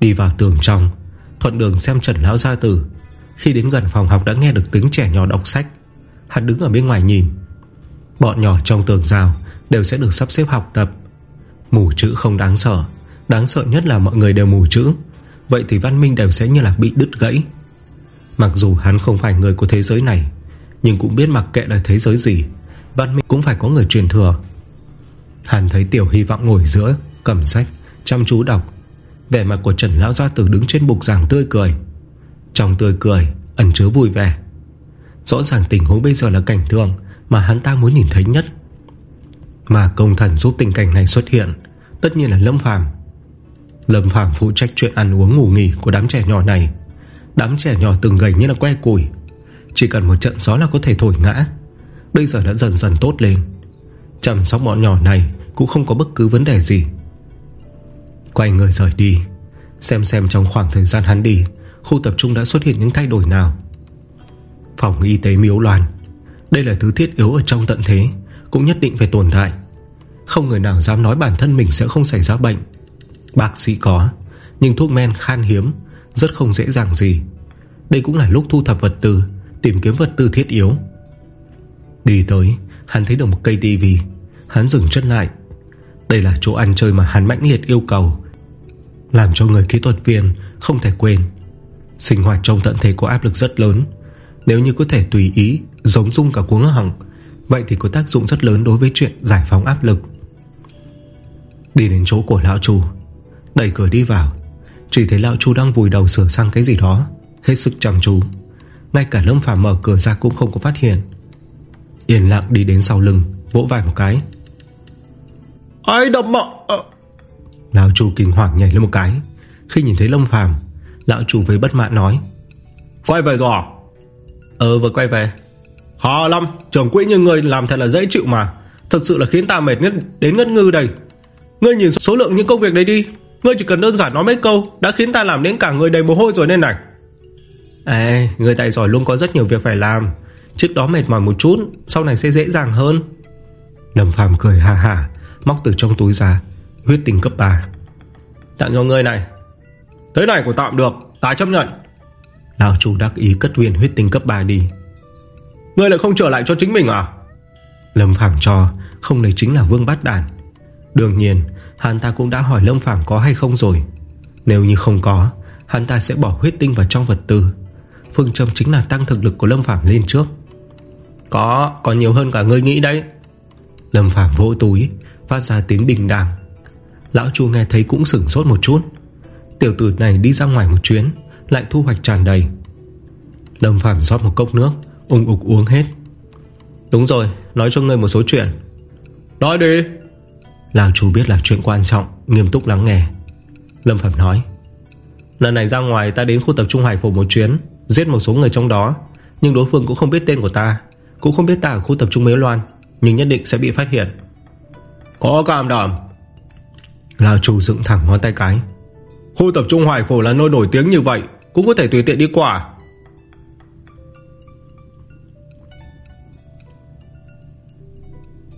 Đi vào tường trong Thuận đường xem Trần Lão Gia Tử. Khi đến gần phòng học đã nghe được tiếng trẻ nhỏ đọc sách. Hắn đứng ở bên ngoài nhìn. Bọn nhỏ trong tường rào Đều sẽ được sắp xếp học tập. Mù chữ không đáng sợ. Đáng sợ nhất là mọi người đều mù chữ. Vậy thì văn minh đều sẽ như là bị đứt gãy. Mặc dù hắn không phải người của thế giới này Nhưng cũng biết mặc kệ là thế giới gì Văn minh cũng phải có người truyền thừa. Hắn thấy Tiểu Hy vọng ngồi giữa Cầm sách, chăm chú đọc. Vẻ mặt của Trần Lão Gia Tử đứng trên bục giảng tươi cười. Trong tươi cười, Ẩn chứa vui vẻ. Rõ ràng tình huống bây giờ là cảnh thường Mà hắn ta muốn nhìn thấy nhất. Mà công thần giúp tình cảnh này xuất hiện, Tất nhiên là Lâm Phàm. Lâm Phàm phụ trách chuyện ăn uống ngủ nghỉ Của đám trẻ nhỏ này. Đám trẻ nhỏ từng gầy như là que củi. Chỉ cần một trận gió là có thể thổi ngã. Bây giờ đã dần dần tốt lên. Chăm sóc bọn nhỏ này Cũng không có bất cứ vấn đề gì. Quay người rời đi. Xem xem trong khoảng thời gian hắn đi, Khu tập trung đã xuất hiện những thay đổi nào. Phòng y tế miếu loạn Đây là thứ thiết yếu ở trong tận thế, Cũng nhất định phải tồn tại. Không người nào dám nói bản thân mình sẽ không xảy ra bệnh. Bác sĩ có, Nhưng thuốc men khan hiếm, Rất không dễ dàng gì. Đây cũng là lúc thu thập vật tư, Tìm kiếm vật tư thiết yếu. Đi tới, Hắn thấy được một cây tivi. Hắn dừng chân lại. Đây là chỗ ăn chơi mà hắn mãnh liệt yêu cầu làm cho người kỹ thuật viên Không thể quên. Sinh hoạt trong tận thế có áp lực rất lớn. Nếu như có thể tùy ý, Giống dung cả cuống hỏng Vậy thì có tác dụng rất lớn đối với chuyện giải phóng áp lực. Đi đến chỗ của lão chu, Đẩy cửa đi vào. Chỉ thấy lão chu đang vùi đầu sửa sang cái gì đó, Hết sức chăm chú. Ngay cả Lâm Phàm mở cửa ra cũng không có phát hiện. Yên lặng đi đến sau lưng, Vỗ vai một cái. Ai đập mạng. Lão chủ kinh hoàng nhảy lên một cái. Khi nhìn thấy Lâm Phàm Lão chủ với bất mãn nói Quay về rồi Ờ vừa quay về. Khó lắm Trưởng quỹ như người làm thật là dễ chịu mà. Thật sự là khiến ta mệt nhất đến ngất ngư đây. Ngươi nhìn số lượng những công việc đấy đi. Ngươi chỉ cần đơn giản nói mấy câu Đã khiến ta làm đến cả người đầy mồ hôi rồi nên này. Ê Người tài giỏi luôn có rất nhiều việc phải làm. Trước đó mệt mỏi một chút Sau này sẽ dễ dàng hơn. Lâm Phàm cười hà hà Móc từ trong túi ra Huyết tinh cấp 3 Tặng cho ngươi này. Thế này của tạm được, Ta chấp nhận. Lão chủ đắc ý cất huyền huyết tinh cấp 3 đi. Ngươi lại không trở lại cho chính mình à? Lâm Phàm cho, Không lấy chính là Vương Bát Đàn. Đương nhiên, Hắn ta cũng đã hỏi Lâm Phàm có hay không rồi. Nếu như không có, Hắn ta sẽ bỏ huyết tinh vào trong vật tư. Phương châm chính là tăng thực lực của Lâm Phàm lên trước. Có Còn nhiều hơn cả ngươi nghĩ đấy. Lâm Phàm vỗ túi, Phát ra tiếng đình đàng. Lão Chu nghe thấy cũng sửng sốt một chút. Tiểu tử này đi ra ngoài một chuyến, Lại thu hoạch tràn đầy. Lâm Phàm rót một cốc nước, Ung ục uống hết. Đúng rồi, Nói cho ngươi một số chuyện. Nói đi. Lão chú biết là chuyện quan trọng, Nghiêm túc lắng nghe. Lâm Phạm nói, Lần này ra ngoài ta đến khu tập trung hải phủ một chuyến, Giết một số người trong đó. Nhưng đối phương cũng không biết tên của ta, Cũng không biết ta ở khu tập trung Mế Loan, Nhưng nhất định sẽ bị phát hiện. Có cảm đảm. Lão chủ dựng thẳng ngón tay cái. Khu tập trung Hoài Phổ là nơi nổi tiếng như vậy, Cũng có thể tùy tiện đi qua.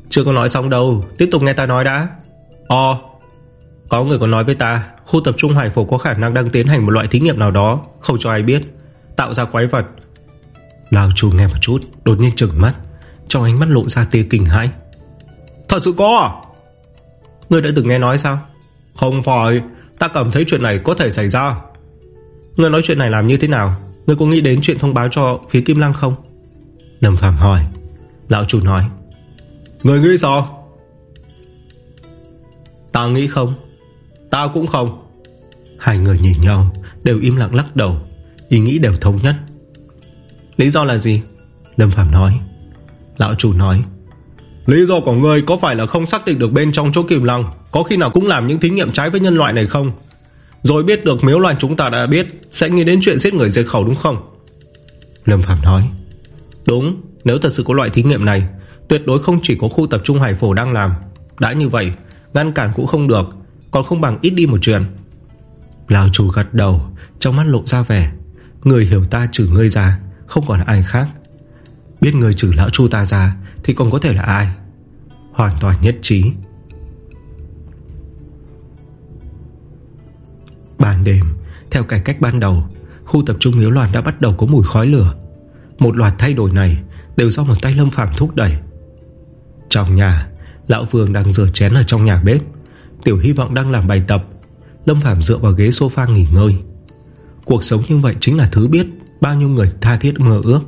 Chưa có nói xong đâu, Tiếp tục nghe ta nói đã. Ồ Có người còn nói với ta, Khu tập trung hải phổ có khả năng đang tiến hành một loại thí nghiệm nào đó, Không cho ai biết, Tạo ra quái vật. Lao chủ nghe một chút, Đột nhiên trừng mắt, Trong ánh mắt lộ ra tia kinh hãi. Thật sự có à? Người đã từng nghe nói sao? Không phải, Ta cảm thấy chuyện này có thể xảy ra. Người nói chuyện này làm như thế nào? Người có nghĩ đến chuyện thông báo cho phía Kim Lăng không? Lâm Phạm hỏi. Lão chủ nói. Người nghĩ sao? Ta nghĩ không. Ta cũng không. Hai người nhìn nhau, Đều im lặng lắc đầu. Ý nghĩ đều thống nhất. Lý do là gì? Lâm Phạm nói. Lão chủ nói. Lý do của ngươi có phải là không xác định được bên trong chỗ kim lăng Có khi nào cũng làm những thí nghiệm trái với nhân loại này không? Rồi biết được miếu loạn chúng ta đã biết Sẽ nghĩ đến chuyện giết người diệt khẩu đúng không? Lâm Phạm nói. Đúng, Nếu thật sự có loại thí nghiệm này, Tuyệt đối không chỉ có khu tập trung hải phổ đang làm. Đã như vậy, Ngăn cản cũng không được, Còn không bằng ít đi một chuyện. Lão chủ gật đầu, Trong mắt lộ ra vẻ. Người hiểu ta trừ ngươi ra, Không còn ai khác. Biết người trừ lão chu ta ra, Thì còn có thể là ai? Hoàn toàn nhất trí. Ban đêm, Theo cải cách ban đầu, Khu tập trung miếu loạn đã bắt đầu có mùi khói lửa. Một loạt thay đổi này Đều do một tay lâm phạm thúc đẩy. Trong nhà, Lão Vương đang rửa chén ở trong nhà bếp. Tiểu hy vọng đang làm bài tập. Lâm Phạm dựa vào ghế sofa nghỉ ngơi. Cuộc sống như vậy chính là thứ biết Bao nhiêu người tha thiết mơ ước.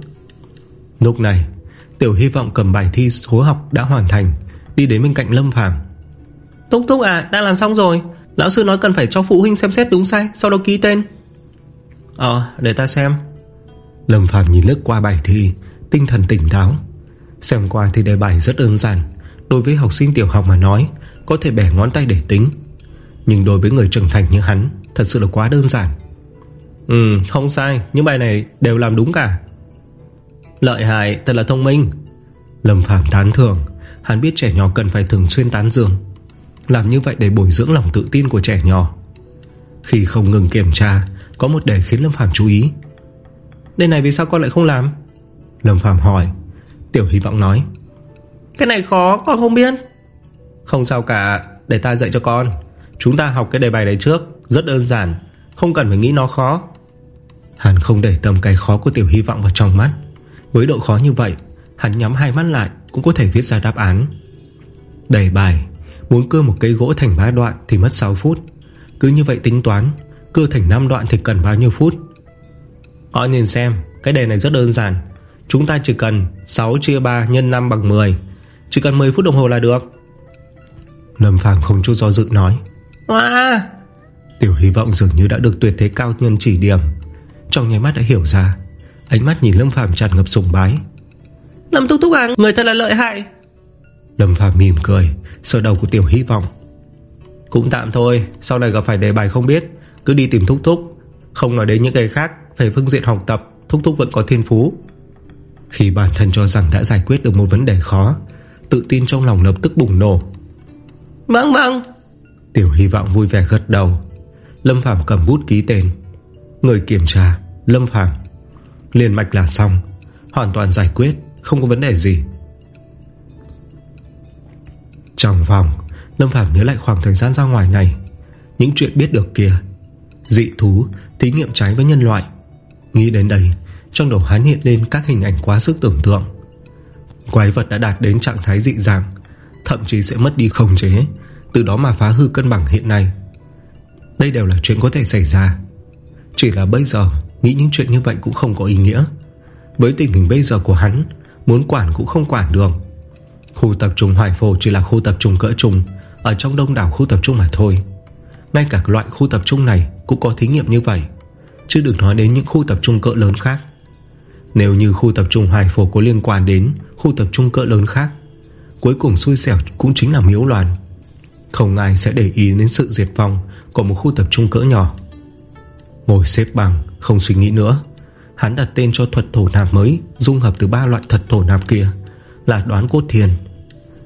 Lúc này, Tiểu hy vọng cầm bài thi số học đã hoàn thành. Đi đến bên cạnh Lâm Phàm. Túc Túc à đã làm xong rồi. Lão sư nói cần phải cho phụ huynh xem xét đúng sai Sau đó ký tên. Ờ để ta xem. Lâm Phàm nhìn lướt qua bài thi Tinh thần tỉnh táo. Xem qua thì đề bài rất đơn giản. Đối với học sinh tiểu học mà nói Có thể bẻ ngón tay để tính. Nhưng đối với người trưởng thành như hắn Thật sự là quá đơn giản. Ừ không sai Những bài này đều làm đúng cả. Lợi hại thật là thông minh. Lâm Phàm tán thưởng Hắn biết trẻ nhỏ cần phải thường xuyên tán dương Làm như vậy để bồi dưỡng lòng tự tin của trẻ nhỏ. Khi không ngừng kiểm tra Có một đề khiến Lâm Phàm chú ý. Đề này vì sao con lại không làm? Lâm Phàm hỏi. Tiểu hy vọng nói. Cái này khó con không biết. Không sao cả Để ta dạy cho con. Chúng ta học cái đề bài này trước Rất đơn giản Không cần phải nghĩ nó khó. Hắn không để tầm cái khó của tiểu hy vọng vào trong mắt. Với độ khó như vậy Hắn nhắm hai mắt lại Cũng có thể viết ra đáp án. Đề bài Muốn cưa một cây gỗ thành ba đoạn thì mất 6 phút. Cứ như vậy tính toán Cưa thành 5 đoạn thì cần bao nhiêu phút? Con nhìn xem Cái đề này rất đơn giản. Chúng ta chỉ cần 6 chia 3 nhân 5 bằng 10 Chỉ cần 10 phút đồng hồ là được. Lâm Phàm không chút do dự nói. Wow Tiểu hy vọng dường như đã được tuyệt thế cao nhân chỉ điểm. Trong nháy mắt đã hiểu ra. Ánh mắt nhìn Lâm Phàm tràn ngập sùng bái Lâm Túc Túc à Người thật là lợi hại. Lâm Phàm mỉm cười Sờ đầu của Tiểu hy vọng. Cũng tạm thôi Sau này gặp phải đề bài không biết Cứ đi tìm Thúc Thúc. Không nói đến những cái khác Về phương diện học tập Thúc Thúc vẫn có thiên phú. Khi bản thân cho rằng đã giải quyết được một vấn đề khó Tự tin trong lòng lập tức bùng nổ. Vâng vâng Tiểu hy vọng vui vẻ gật đầu. Lâm Phàm cầm bút ký tên. Người kiểm tra Lâm Phàm. Liền mạch là xong Hoàn toàn giải quyết không có vấn đề gì. Trong vòng Lâm Phạm nhớ lại khoảng thời gian ra ngoài này. Những chuyện biết được kia, Dị thú, Thí nghiệm trái với nhân loại. Nghĩ đến đây, Trong đầu hắn hiện lên các hình ảnh quá sức tưởng tượng. Quái vật đã đạt đến trạng thái dị dạng, Thậm chí sẽ mất đi khống chế, Từ đó mà phá hư cân bằng hiện nay. Đây đều là chuyện có thể xảy ra. Chỉ là bây giờ, Nghĩ những chuyện như vậy cũng không có ý nghĩa. Với tình hình bây giờ của hắn Muốn quản cũng không quản được. Khu tập trung Hoài Phổ chỉ là khu tập trung cỡ trung, Ở trong đông đảo khu tập trung mà thôi. Ngay cả loại khu tập trung này Cũng có thí nghiệm như vậy, Chứ đừng nói đến những khu tập trung cỡ lớn khác. Nếu như khu tập trung Hoài Phổ Có liên quan đến khu tập trung cỡ lớn khác, Cuối cùng xui xẻo cũng chính là miếu loạn. Không ai sẽ để ý đến sự diệt vong Của một khu tập trung cỡ nhỏ. Ngồi xếp bằng, Không suy nghĩ nữa. Hắn đặt tên cho thuật thổ nạp mới, Dung hợp từ ba loại thuật thổ nạp kia. Là đoán cốt thiền.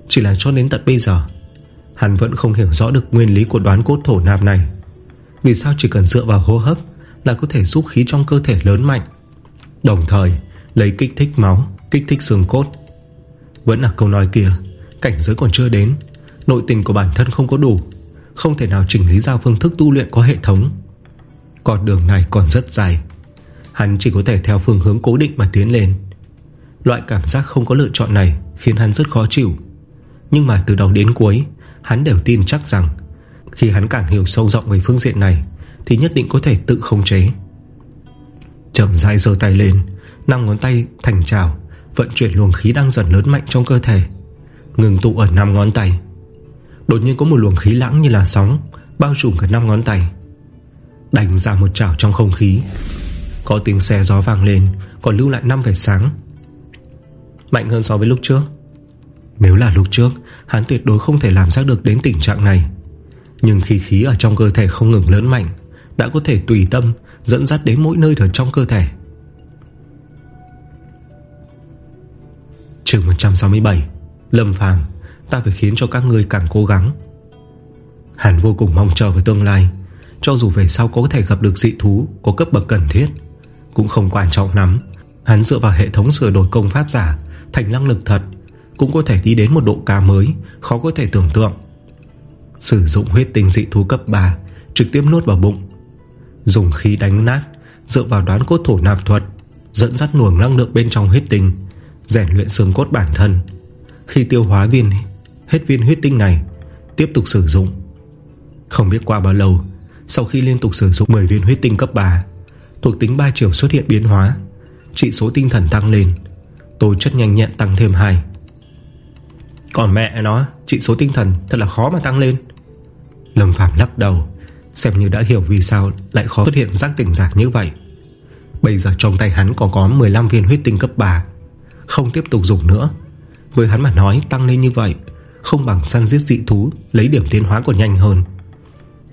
Chỉ là cho đến tận bây giờ, Hắn vẫn không hiểu rõ được nguyên lý của đoán cốt thổ nạp này. Vì sao chỉ cần dựa vào hô hấp Là có thể giúp khí trong cơ thể lớn mạnh? Đồng thời, Lấy kích thích máu, Kích thích xương cốt. Vẫn là câu nói kia, Cảnh giới còn chưa đến. Nội tình của bản thân không có đủ. Không thể nào chỉnh lý ra phương thức tu luyện có hệ thống. Con đường này còn rất dài. Hắn chỉ có thể theo phương hướng cố định mà tiến lên. Loại cảm giác không có lựa chọn này Khiến hắn rất khó chịu. Nhưng mà từ đầu đến cuối, Hắn đều tin chắc rằng, Khi hắn càng hiểu sâu rộng về phương diện này, Thì nhất định có thể tự khống chế. Chậm rãi giơ tay lên, năm ngón tay thành trào, Vận chuyển luồng khí đang dần lớn mạnh trong cơ thể, Ngừng tụ ở năm ngón tay. Đột nhiên có một luồng khí lãng như là sóng, Bao trùm cả năm ngón tay. Đánh ra một chảo trong không khí. Có tiếng xe gió vang lên, Còn lưu lại năm vệt sáng. Mạnh hơn so với lúc trước. Nếu là lúc trước, Hắn tuyệt đối không thể làm giác được đến tình trạng này. Nhưng khi khí ở trong cơ thể không ngừng lớn mạnh, Đã có thể tùy tâm Dẫn dắt đến mỗi nơi ở trong cơ thể. Trường 167 Lâm Phàm, Ta phải khiến cho các người càng cố gắng. Hắn vô cùng mong chờ về tương lai, Cho dù về sau có thể gặp được dị thú Có cấp bậc cần thiết. Cũng không quan trọng lắm. Hắn dựa vào hệ thống sửa đổi công pháp giả, Thành năng lực thật, Cũng có thể đi đến một độ cao mới, Khó có thể tưởng tượng. Sử dụng huyết tinh dị thú cấp 3 Trực tiếp nuốt vào bụng. Dùng khí đánh nát, Dựa vào đoán cốt thổ nạp thuật, Dẫn dắt luồng năng lượng bên trong huyết tinh, Rèn luyện xương cốt bản thân. Khi tiêu hóa viên, Hết viên huyết tinh này, Tiếp tục sử dụng. Không biết qua bao lâu, Sau khi liên tục sử dụng 10 viên huyết tinh cấp 3 Thuộc tính 3 chiều xuất hiện biến hóa. Trị số tinh thần tăng lên. Tôi chất nhanh nhẹn tăng thêm 2 Còn mẹ nó Trị số tinh thần thật là khó mà tăng lên. Lâm Phạm lắc đầu, Xem như đã hiểu vì sao lại khó xuất hiện giác tỉnh giả như vậy. Bây giờ trong tay hắn còn có 15 viên huyết tinh cấp 3 Không tiếp tục dùng nữa. Với hắn mà nói, tăng lên như vậy, Không bằng săn giết dị thú, Lấy điểm tiến hóa còn nhanh hơn.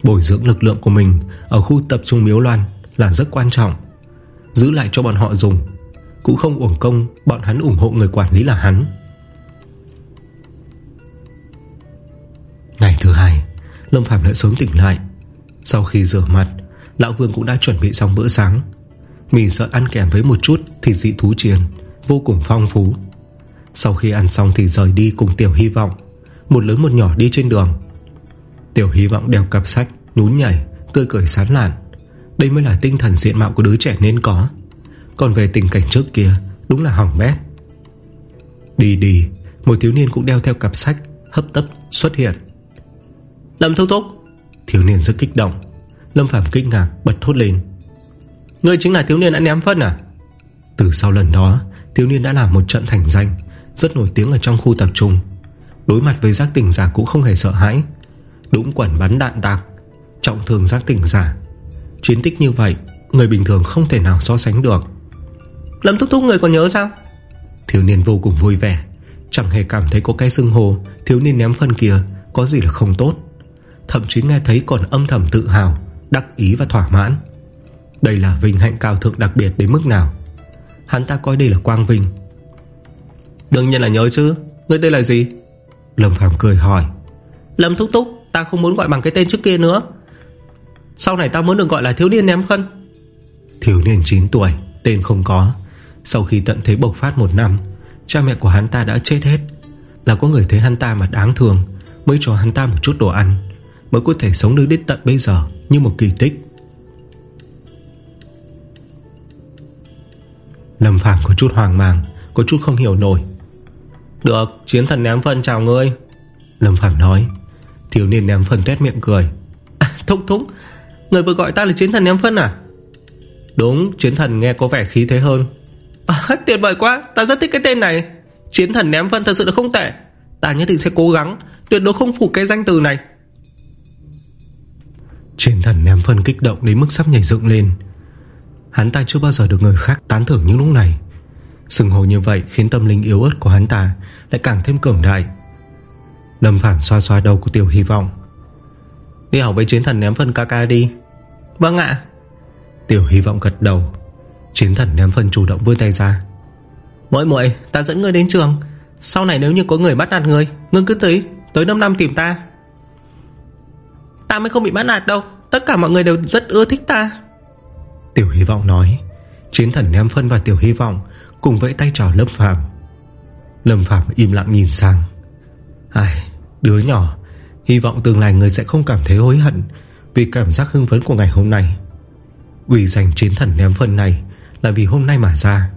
Bồi dưỡng lực lượng của mình Ở khu tập trung miếu loan là rất quan trọng. Giữ lại cho bọn họ dùng Cũng không uổng công Bọn hắn ủng hộ người quản lý là hắn. Ngày thứ hai Lâm Phạm lại sớm tỉnh lại. Sau khi rửa mặt Lão Vương cũng đã chuẩn bị xong bữa sáng. Mì sợ ăn kèm với một chút Thịt dị thú chiên Vô cùng phong phú. Sau khi ăn xong thì rời đi cùng Tiểu Hy vọng Một lớn một nhỏ đi trên đường. Tiểu Hy vọng đeo cặp sách Nhún nhảy, tươi cười sán lạn. Đây mới là tinh thần diện mạo của đứa trẻ nên có. Còn về tình cảnh trước kia, Đúng là hỏng bét. Đi đi, Một thiếu niên cũng đeo theo cặp sách, Hấp tấp xuất hiện. Lâm Thúc Thúc. Thiếu niên rất kích động. Lâm Phạm kinh ngạc, bật thốt lên. Ngươi chính là thiếu niên đã ném phân à? Từ sau lần đó, Thiếu niên đã làm một trận thành danh, Rất nổi tiếng ở trong khu tập trung. Đối mặt với giác tỉnh giả cũng không hề sợ hãi. Đúng quẩn bắn đạn tạc, Trọng thương giác tỉnh giả. Chiến tích như vậy, Người bình thường không thể nào so sánh được. Lâm Thúc Thúc, người còn nhớ sao? Thiếu niên vô cùng vui vẻ, Chẳng hề cảm thấy có cái xưng hồ Thiếu niên ném phân kia, Có gì là không tốt. Thậm chí nghe thấy còn âm thầm tự hào, Đắc ý và thỏa mãn. Đây là vinh hạnh cao thượng đặc biệt đến mức nào? Hắn ta coi đây là quang vinh. Đương nhiên là nhớ chứ Ngươi tên là gì? Lâm Phàm cười hỏi. Lâm Thúc Thúc, Ta không muốn gọi bằng cái tên trước kia nữa. Sau này ta muốn được gọi là thiếu niên ném phân. Thiếu niên 9 tuổi Tên không có. Sau khi tận thế bộc phát một năm Cha mẹ của hắn ta đã chết hết. Là có người thấy hắn ta mà đáng thương Mới cho hắn ta một chút đồ ăn Mới có thể sống được đến tận bây giờ Như một kỳ tích. Lâm Phàm có chút hoang mang Có chút không hiểu nổi. Được chiến thần ném phân chào ngươi. Lâm Phàm nói. Thiếu niên ném phân tét miệng cười. À, Thúc thúc Người vừa gọi ta là chiến thần ném phân à? Đúng chiến thần nghe có vẻ khí thế hơn. À, Tuyệt vời quá Ta rất thích cái tên này. Chiến thần ném phân thật sự là không tệ. Ta nhất định sẽ cố gắng Tuyệt đối không phụ cái danh từ này. Chiến thần ném phân kích động đến mức sắp nhảy dựng lên. Hắn ta chưa bao giờ được người khác tán thưởng những lúc này. Sừng hồ như vậy khiến tâm linh yếu ớt của hắn ta Lại càng thêm cường đại. Lâm Phàm xoa xoa đầu của Tiểu Hy vọng. Đi học với chiến thần ném phân ca ca đi Vâng ạ. Tiểu Hy vọng gật đầu. Chiến thần ném phân chủ động vươn tay ra. Mỗi muội ta dẫn ngươi đến trường. Sau này nếu như có người bắt nạt ngươi Ngươi cứ tới Tới 5 năm tìm ta. Ta mới không bị bắt nạt đâu. Tất cả mọi người đều rất ưa thích ta. Tiểu Hy vọng nói. Chiến thần ném phân và Tiểu Hy vọng Cùng vẫy tay chào Lâm Phàm. Lâm Phàm im lặng nhìn sang. Ai, Đứa nhỏ Hy vọng tương lai người sẽ không cảm thấy hối hận vì cảm giác hưng phấn của ngày hôm nay quỷ dành chiến thần ném phân này Là vì hôm nay mà ra.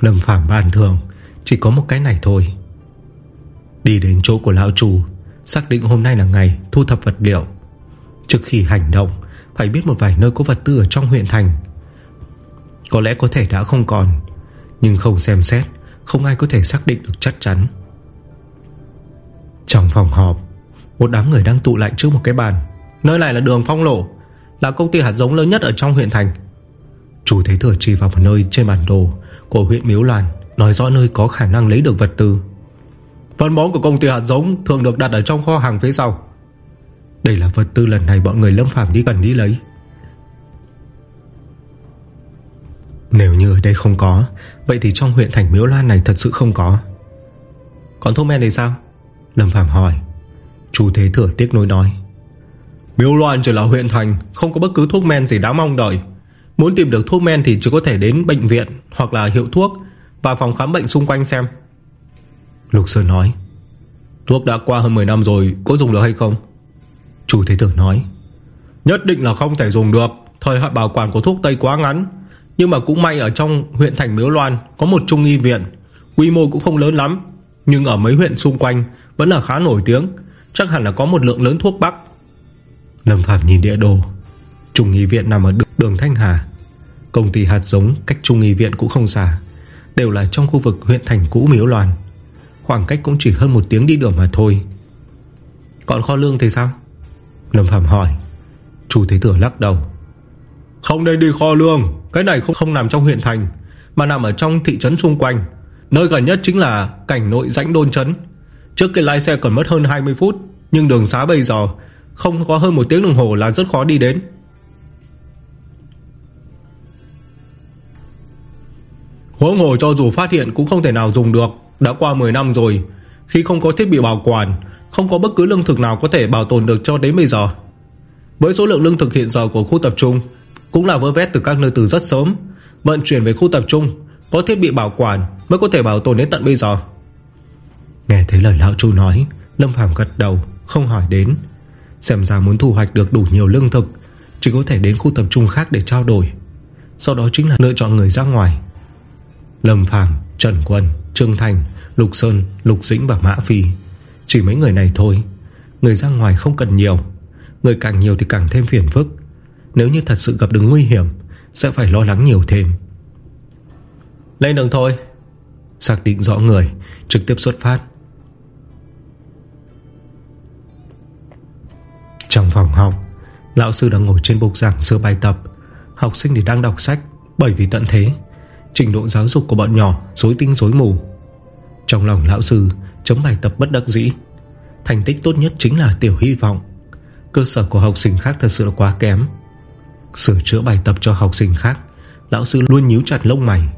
Lâm Phạm bàn thường, Chỉ có một cái này thôi. Đi đến chỗ của lão chủ Xác định hôm nay là ngày thu thập vật liệu. Trước khi hành động, Phải biết một vài nơi có vật tư ở trong huyện thành. Có lẽ có thể đã không còn, Nhưng không xem xét, Không ai có thể xác định được chắc chắn. Trong phòng họp, Một đám người đang tụ lại trước một cái bàn. Nơi này là đường phong lộ Là công ty hạt giống lớn nhất ở trong huyện thành. Chủ Thế Thừa chỉ vào một nơi trên bản đồ Của huyện Miếu Loan Nói rõ nơi có khả năng lấy được vật tư. Phân bón của công ty hạt giống Thường được đặt ở trong kho hàng phía sau. Đây là vật tư lần này bọn người lâm phạm đi cần đi lấy. Nếu như ở đây không có, Vậy thì trong huyện thành Miếu Loan này thật sự không có. Còn thuốc men thì sao? Lâm Phạm hỏi. Chú Thế Thừa tiếc nối nói. Miếu Loan chỉ là huyện thành, Không có bất cứ thuốc men gì đáng mong đợi. Muốn tìm được thuốc men thì chỉ có thể đến bệnh viện Hoặc là hiệu thuốc Và phòng khám bệnh xung quanh xem. Lục Sơn nói, Thuốc đã qua hơn 10 năm rồi, Có dùng được hay không? Chủ Thế Tử nói, Nhất định là không thể dùng được. Thời hạn bảo quản của thuốc Tây quá ngắn, Nhưng mà cũng may ở trong huyện thành Miếu Loan Có một trung y viện, Quy mô cũng không lớn lắm, Nhưng ở mấy huyện xung quanh Vẫn là khá nổi tiếng. Chắc hẳn là có một lượng lớn thuốc bắc. Lâm Phạm nhìn địa đồ. Trung y viện nằm ở đường Thanh Hà. Công ty hạt giống cách trung y viện cũng không xa, Đều là trong khu vực huyện thành cũ Miếu Loan Khoảng cách cũng chỉ hơn một tiếng đi đường mà thôi. Còn kho lương thì sao? Lâm Phạm hỏi. Chủ Thế Tử lắc đầu. Không nên đi kho lương, Cái này không không nằm trong huyện thành, Mà nằm ở trong thị trấn xung quanh. Nơi gần nhất chính là cảnh nội rãnh đôn trấn Trước cái lái xe còn mất hơn 20 phút, Nhưng đường xá bây giờ không có hơn một tiếng đồng hồ là rất khó đi đến. Hố ngồ cho dù phát hiện cũng không thể nào dùng được. Đã qua 10 năm rồi. Khi không có thiết bị bảo quản, Không có bất cứ lương thực nào có thể bảo tồn được cho đến bây giờ. Với số lượng lương thực hiện giờ của khu tập trung, Cũng là vơ vét từ các nơi từ rất sớm. Vận chuyển về khu tập trung, Có thiết bị bảo quản Mới có thể bảo tồn đến tận bây giờ. Nghe thấy lời lão chú nói, Lâm Phàm gật đầu, không hỏi đến. Xem ra muốn thu hoạch được đủ nhiều lương thực Chỉ có thể đến khu tập trung khác để trao đổi. Sau đó chính là lựa chọn người ra ngoài. Lâm Phàm Trần Quân Trương Thành, Lục Sơn, Lục Dĩnh và Mã Phi. Chỉ mấy người này thôi. Người ra ngoài không cần nhiều. Người càng nhiều thì càng thêm phiền phức. Nếu như thật sự gặp được nguy hiểm Sẽ phải lo lắng nhiều thêm. Lên đường thôi. Xác định rõ người Trực tiếp xuất phát phòng học. Lão sư đang ngồi trên bục giảng sơ bài tập. Học sinh thì đang đọc sách, Bởi vì tận thế. Trình độ giáo dục của bọn nhỏ Dối tinh dối mù. Trong lòng lão sư chấm bài tập bất đắc dĩ. Thành tích tốt nhất chính là tiểu hy vọng. Cơ sở của học sinh khác thật sự là quá kém. Sửa chữa bài tập cho học sinh khác, Lão sư luôn nhíu chặt lông mày.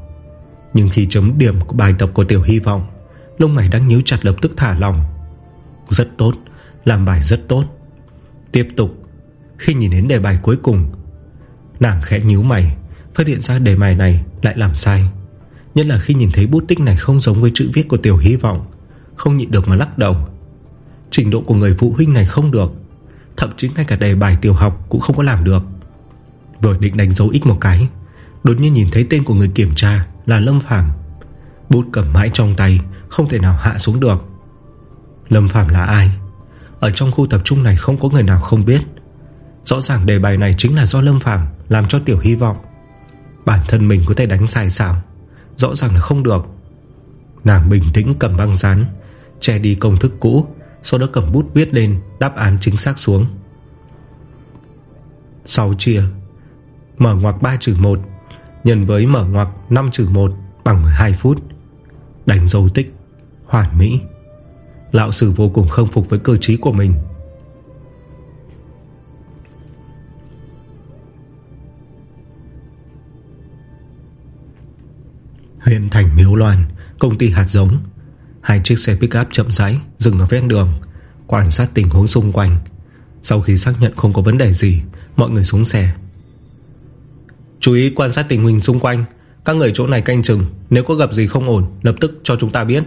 Nhưng khi chấm điểm của bài tập của tiểu hy vọng, Lông mày đang nhíu chặt lập tức thả lòng Rất tốt, Làm bài rất tốt. Tiếp tục. Khi nhìn đến đề bài cuối cùng, Nàng khẽ nhíu mày, Phát hiện ra đề bài này lại làm sai. Nhất là khi nhìn thấy bút tích này không giống với chữ viết của Tiểu Hy vọng, Không nhịn được mà lắc đầu. Trình độ của người phụ huynh này không được, Thậm chí ngay cả đề bài tiểu học Cũng không có làm được. Vừa định đánh dấu ít một cái, Đột nhiên nhìn thấy tên của người kiểm tra Là Lâm Phàm. Bút cầm mãi trong tay, Không thể nào hạ xuống được. Lâm Phàm là ai? Ở trong khu tập trung này không có người nào không biết. Rõ ràng đề bài này chính là do Lâm Phàm Làm cho Tiểu Hy vọng. Bản thân mình có thể đánh sai sao? Rõ ràng là không được. Nàng bình tĩnh cầm băng dán, Che đi công thức cũ, Sau đó cầm bút viết lên đáp án chính xác xuống. 6 chia, Mở ngoặc 3 trừ 1 Nhân với mở ngoặc 5 trừ 1 Bằng 12 phút. Đánh dấu tích, Hoàn mỹ. Lão sư vô cùng khâm phục với cơ trí của mình. Huyện thành Miếu Loan, Công ty hạt giống. Hai chiếc xe pick up chậm rãi, Dừng ở ven đường, Quan sát tình huống xung quanh. Sau khi xác nhận không có vấn đề gì, Mọi người xuống xe. Chú ý quan sát tình hình xung quanh. Các người chỗ này canh chừng, Nếu có gặp gì không ổn, Lập tức cho chúng ta biết.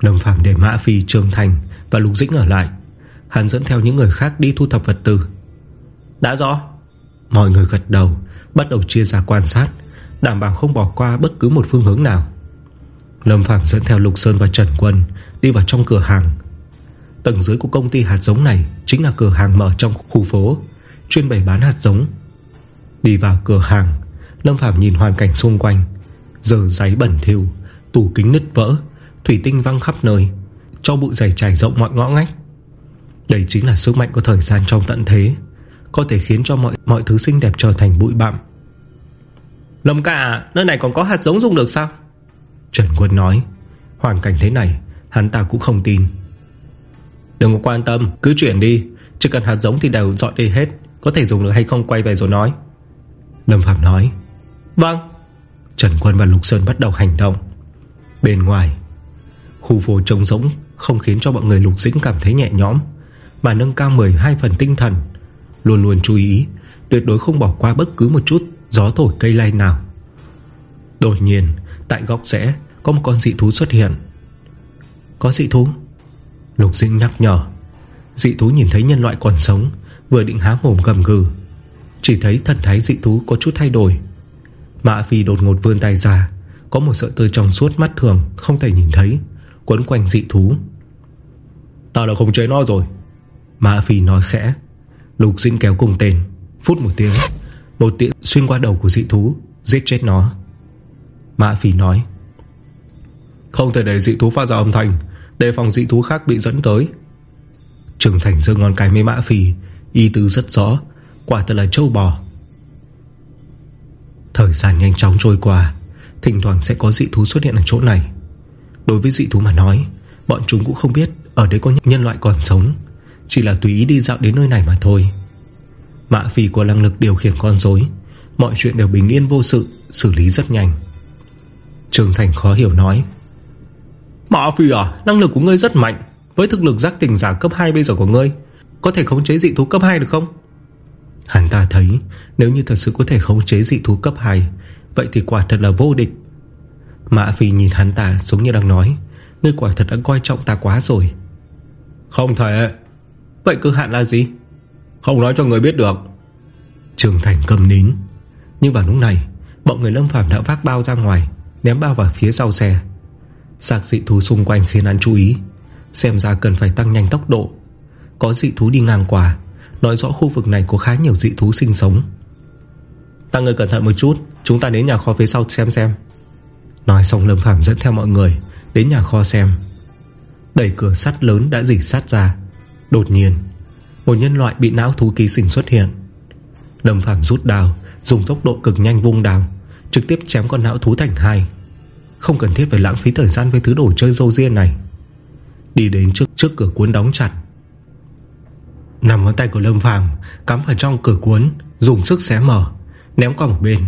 Lâm Phạm để Mã Phi, Trương Thành Và Lục Dĩnh ở lại. Hắn dẫn theo những người khác đi thu thập vật tư. Đã rõ. Mọi người gật đầu Bắt đầu chia ra quan sát Đảm bảo không bỏ qua bất cứ một phương hướng nào. Lâm Phạm dẫn theo Lục Sơn và Trần Quân Đi vào trong cửa hàng. Tầng dưới của công ty hạt giống này Chính là cửa hàng mở trong khu phố Chuyên bày bán hạt giống. Đi vào cửa hàng Lâm Phạm nhìn hoàn cảnh xung quanh. Giờ giấy bẩn thiêu Tủ kính nứt vỡ Thủy tinh văng khắp nơi Cho bụi dày trải rộng mọi ngõ ngách. Đây chính là sức mạnh của thời gian trong tận thế Có thể khiến cho mọi mọi thứ xinh đẹp trở thành bụi bặm. Lâm cả Nơi này còn có hạt giống dùng được sao? Trần Quân nói Hoàn cảnh thế này Hắn ta cũng không tin. Đừng có quan tâm Cứ chuyển đi Chỉ cần hạt giống thì đều dọn đi hết Có thể dùng được hay không quay về rồi nói. Lâm Phạm nói Vâng. Trần Quân và Lục Sơn bắt đầu hành động. Bên ngoài Khu phố trống rỗng, Không khiến cho bọn người Lục Dĩnh cảm thấy nhẹ nhõm. Mà nâng cao 12 phần tinh thần, Luôn luôn chú ý, Tuyệt đối không bỏ qua bất cứ một chút Gió thổi cây lay nào. Đột nhiên, Tại góc rẽ, Có một con dị thú xuất hiện. Có dị thú? Lục Dĩnh nhắc nhở. Dị thú nhìn thấy nhân loại còn sống, Vừa định há mồm gầm gừ. Chỉ thấy thần thái dị thú có chút thay đổi. Mạ Phi đột ngột vươn tay ra, Có một sợi tơ trong suốt mắt thường Không thể nhìn thấy. Quấn quanh dị thú. Tao đã không chế nó rồi. Mã Phi nói khẽ. Lục Dĩnh kéo cùng tên. Phút một tiếng, Một tiện xuyên qua đầu của dị thú, Giết chết nó. Mã Phi nói, Không thể để dị thú phát ra âm thanh, Đề phòng dị thú khác bị dẫn tới. Trường Thành giơ ngón cái với Mã Phi Y tư rất rõ, Quả thật là trâu bò. Thời gian nhanh chóng trôi qua, Thỉnh thoảng sẽ có dị thú xuất hiện ở chỗ này. Đối với dị thú mà nói, Bọn chúng cũng không biết Ở đây có nhân loại còn sống, Chỉ là tùy ý đi dạo đến nơi này mà thôi. Mạ Phi có năng lực điều khiển con rối, Mọi chuyện đều bình yên vô sự, Xử lý rất nhanh. Trường Thành khó hiểu nói, Mạ Phi à Năng lực của ngươi rất mạnh, Với thực lực giác tình giả cấp 2 bây giờ của ngươi, Có thể khống chế dị thú cấp 2 được không? Hắn ta thấy, Nếu như thật sự có thể khống chế dị thú cấp 2 Vậy thì quả thật là vô địch. Mã Phi nhìn hắn ta giống như đang nói. Ngươi quả thật đã coi trọng ta quá rồi. Không thể. Vậy cực hạn là gì? Không nói cho người biết được. Trường Thành cầm nín. Nhưng vào lúc này Bọn người Lâm Phàm đã vác bao ra ngoài Ném bao vào phía sau xe. Sạc dị thú xung quanh khiến hắn chú ý Xem ra cần phải tăng nhanh tốc độ. Có dị thú đi ngang qua Nói rõ khu vực này có khá nhiều dị thú sinh sống. Ta người cẩn thận một chút Chúng ta đến nhà kho phía sau xem xem Nói xong Lâm Phàm dẫn theo mọi người Đến nhà kho xem. Đẩy cửa sắt lớn đã dỉ sát ra. Đột nhiên, Một nhân loại bị não thú ký sinh xuất hiện. Lâm Phàm rút đào Dùng tốc độ cực nhanh vung đào Trực tiếp chém con não thú thành hai. Không cần thiết phải lãng phí thời gian với thứ đồ chơi dâu riêng này. Đi đến trước trước cửa cuốn đóng chặt. Nằm ngón tay của Lâm Phàm Cắm vào trong cửa cuốn, Dùng sức xé mở, Ném qua một bên.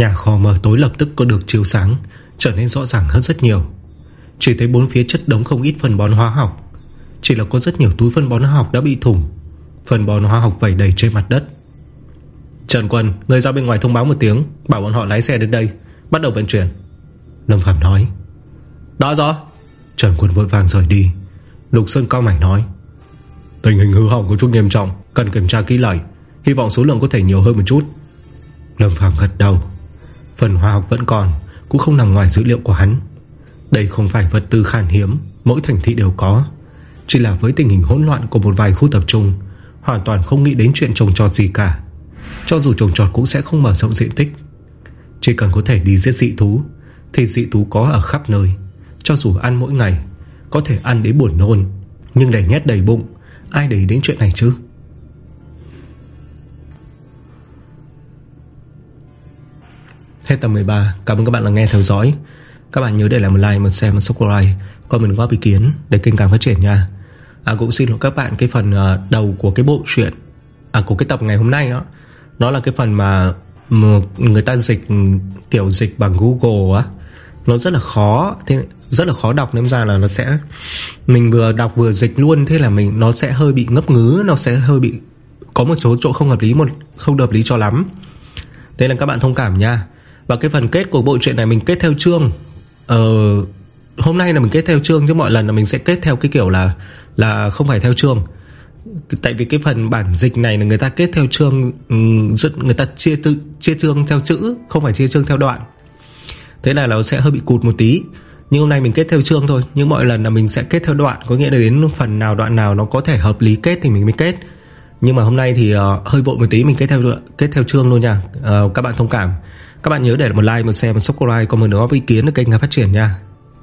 Nhà kho mờ tối lập tức có được chiếu sáng Trở nên rõ ràng hơn rất nhiều. Chỉ thấy bốn phía chất đống không ít phân bón hóa học. Chỉ là có rất nhiều túi phân bón hóa học đã bị thủng Phân bón hóa học vẩy đầy trên mặt đất. Trần Quân Người ra bên ngoài thông báo một tiếng Bảo bọn họ lái xe đến đây Bắt đầu vận chuyển. Lâm Phạm nói. Đó rõ. Trần Quân vội vàng rời đi. Lục Sơn cao mảnh nói. Tình hình hư hỏng có chút nghiêm trọng Cần kiểm tra kỹ lại Hy vọng số lượng có thể nhiều hơn một chút. Lâm Phạm gật đầu Phần hóa học vẫn còn, Cũng không nằm ngoài dữ liệu của hắn. Đây không phải vật tư khan hiếm, Mỗi thành thị đều có. Chỉ là với tình hình hỗn loạn của một vài khu tập trung, Hoàn toàn không nghĩ đến chuyện trồng trọt gì cả. Cho dù trồng trọt cũng sẽ không mở rộng diện tích. Chỉ cần có thể đi giết dị thú, Thì dị thú có ở khắp nơi. Cho dù ăn mỗi ngày, Có thể ăn đến buồn nôn, Nhưng để nhét đầy bụng, Ai để đến chuyện này chứ? Hết tập 13 Cảm ơn các bạn đã nghe theo dõi. Các bạn nhớ để lại một like, một share, một subscribe Còn mình góp ý kiến để kênh càng phát triển nha. À cũng xin lỗi các bạn Cái phần à, đầu của cái bộ truyện À của cái tập ngày hôm nay đó Nó là cái phần mà Người ta dịch kiểu dịch bằng Google á. Nó rất là khó thế Rất là khó đọc nên ra là nó sẽ Mình vừa đọc vừa dịch luôn Thế là mình nó sẽ hơi bị ngấp ngứ Nó sẽ hơi bị Có một số chỗ không hợp lý một Không hợp lý cho lắm. Thế là các bạn thông cảm nha và cái phần kết của bộ truyện này mình kết theo chương. Ờ Hôm nay là mình kết theo chương Chứ mọi lần là mình sẽ kết theo cái kiểu là Là không phải theo chương. Tại vì cái phần bản dịch này là người ta kết theo chương rất Người ta chia tư chia chương theo chữ Không phải chia chương theo đoạn. Thế là nó sẽ hơi bị cụt một tí. Nhưng hôm nay mình kết theo chương thôi. Nhưng mọi lần là mình sẽ kết theo đoạn. Có nghĩa là đến phần nào đoạn nào nó có thể hợp lý kết Thì mình mới kết. Nhưng mà hôm nay thì uh, hơi vội một tí Mình kết theo kết theo chương luôn nha. Uh, Các bạn thông cảm. Các bạn nhớ để một like, một share, một subscribe Còn một góp ý kiến ở kênh Nga Phát Triển nha.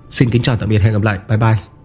Xin kính chào tạm biệt hẹn gặp lại. Bye bye.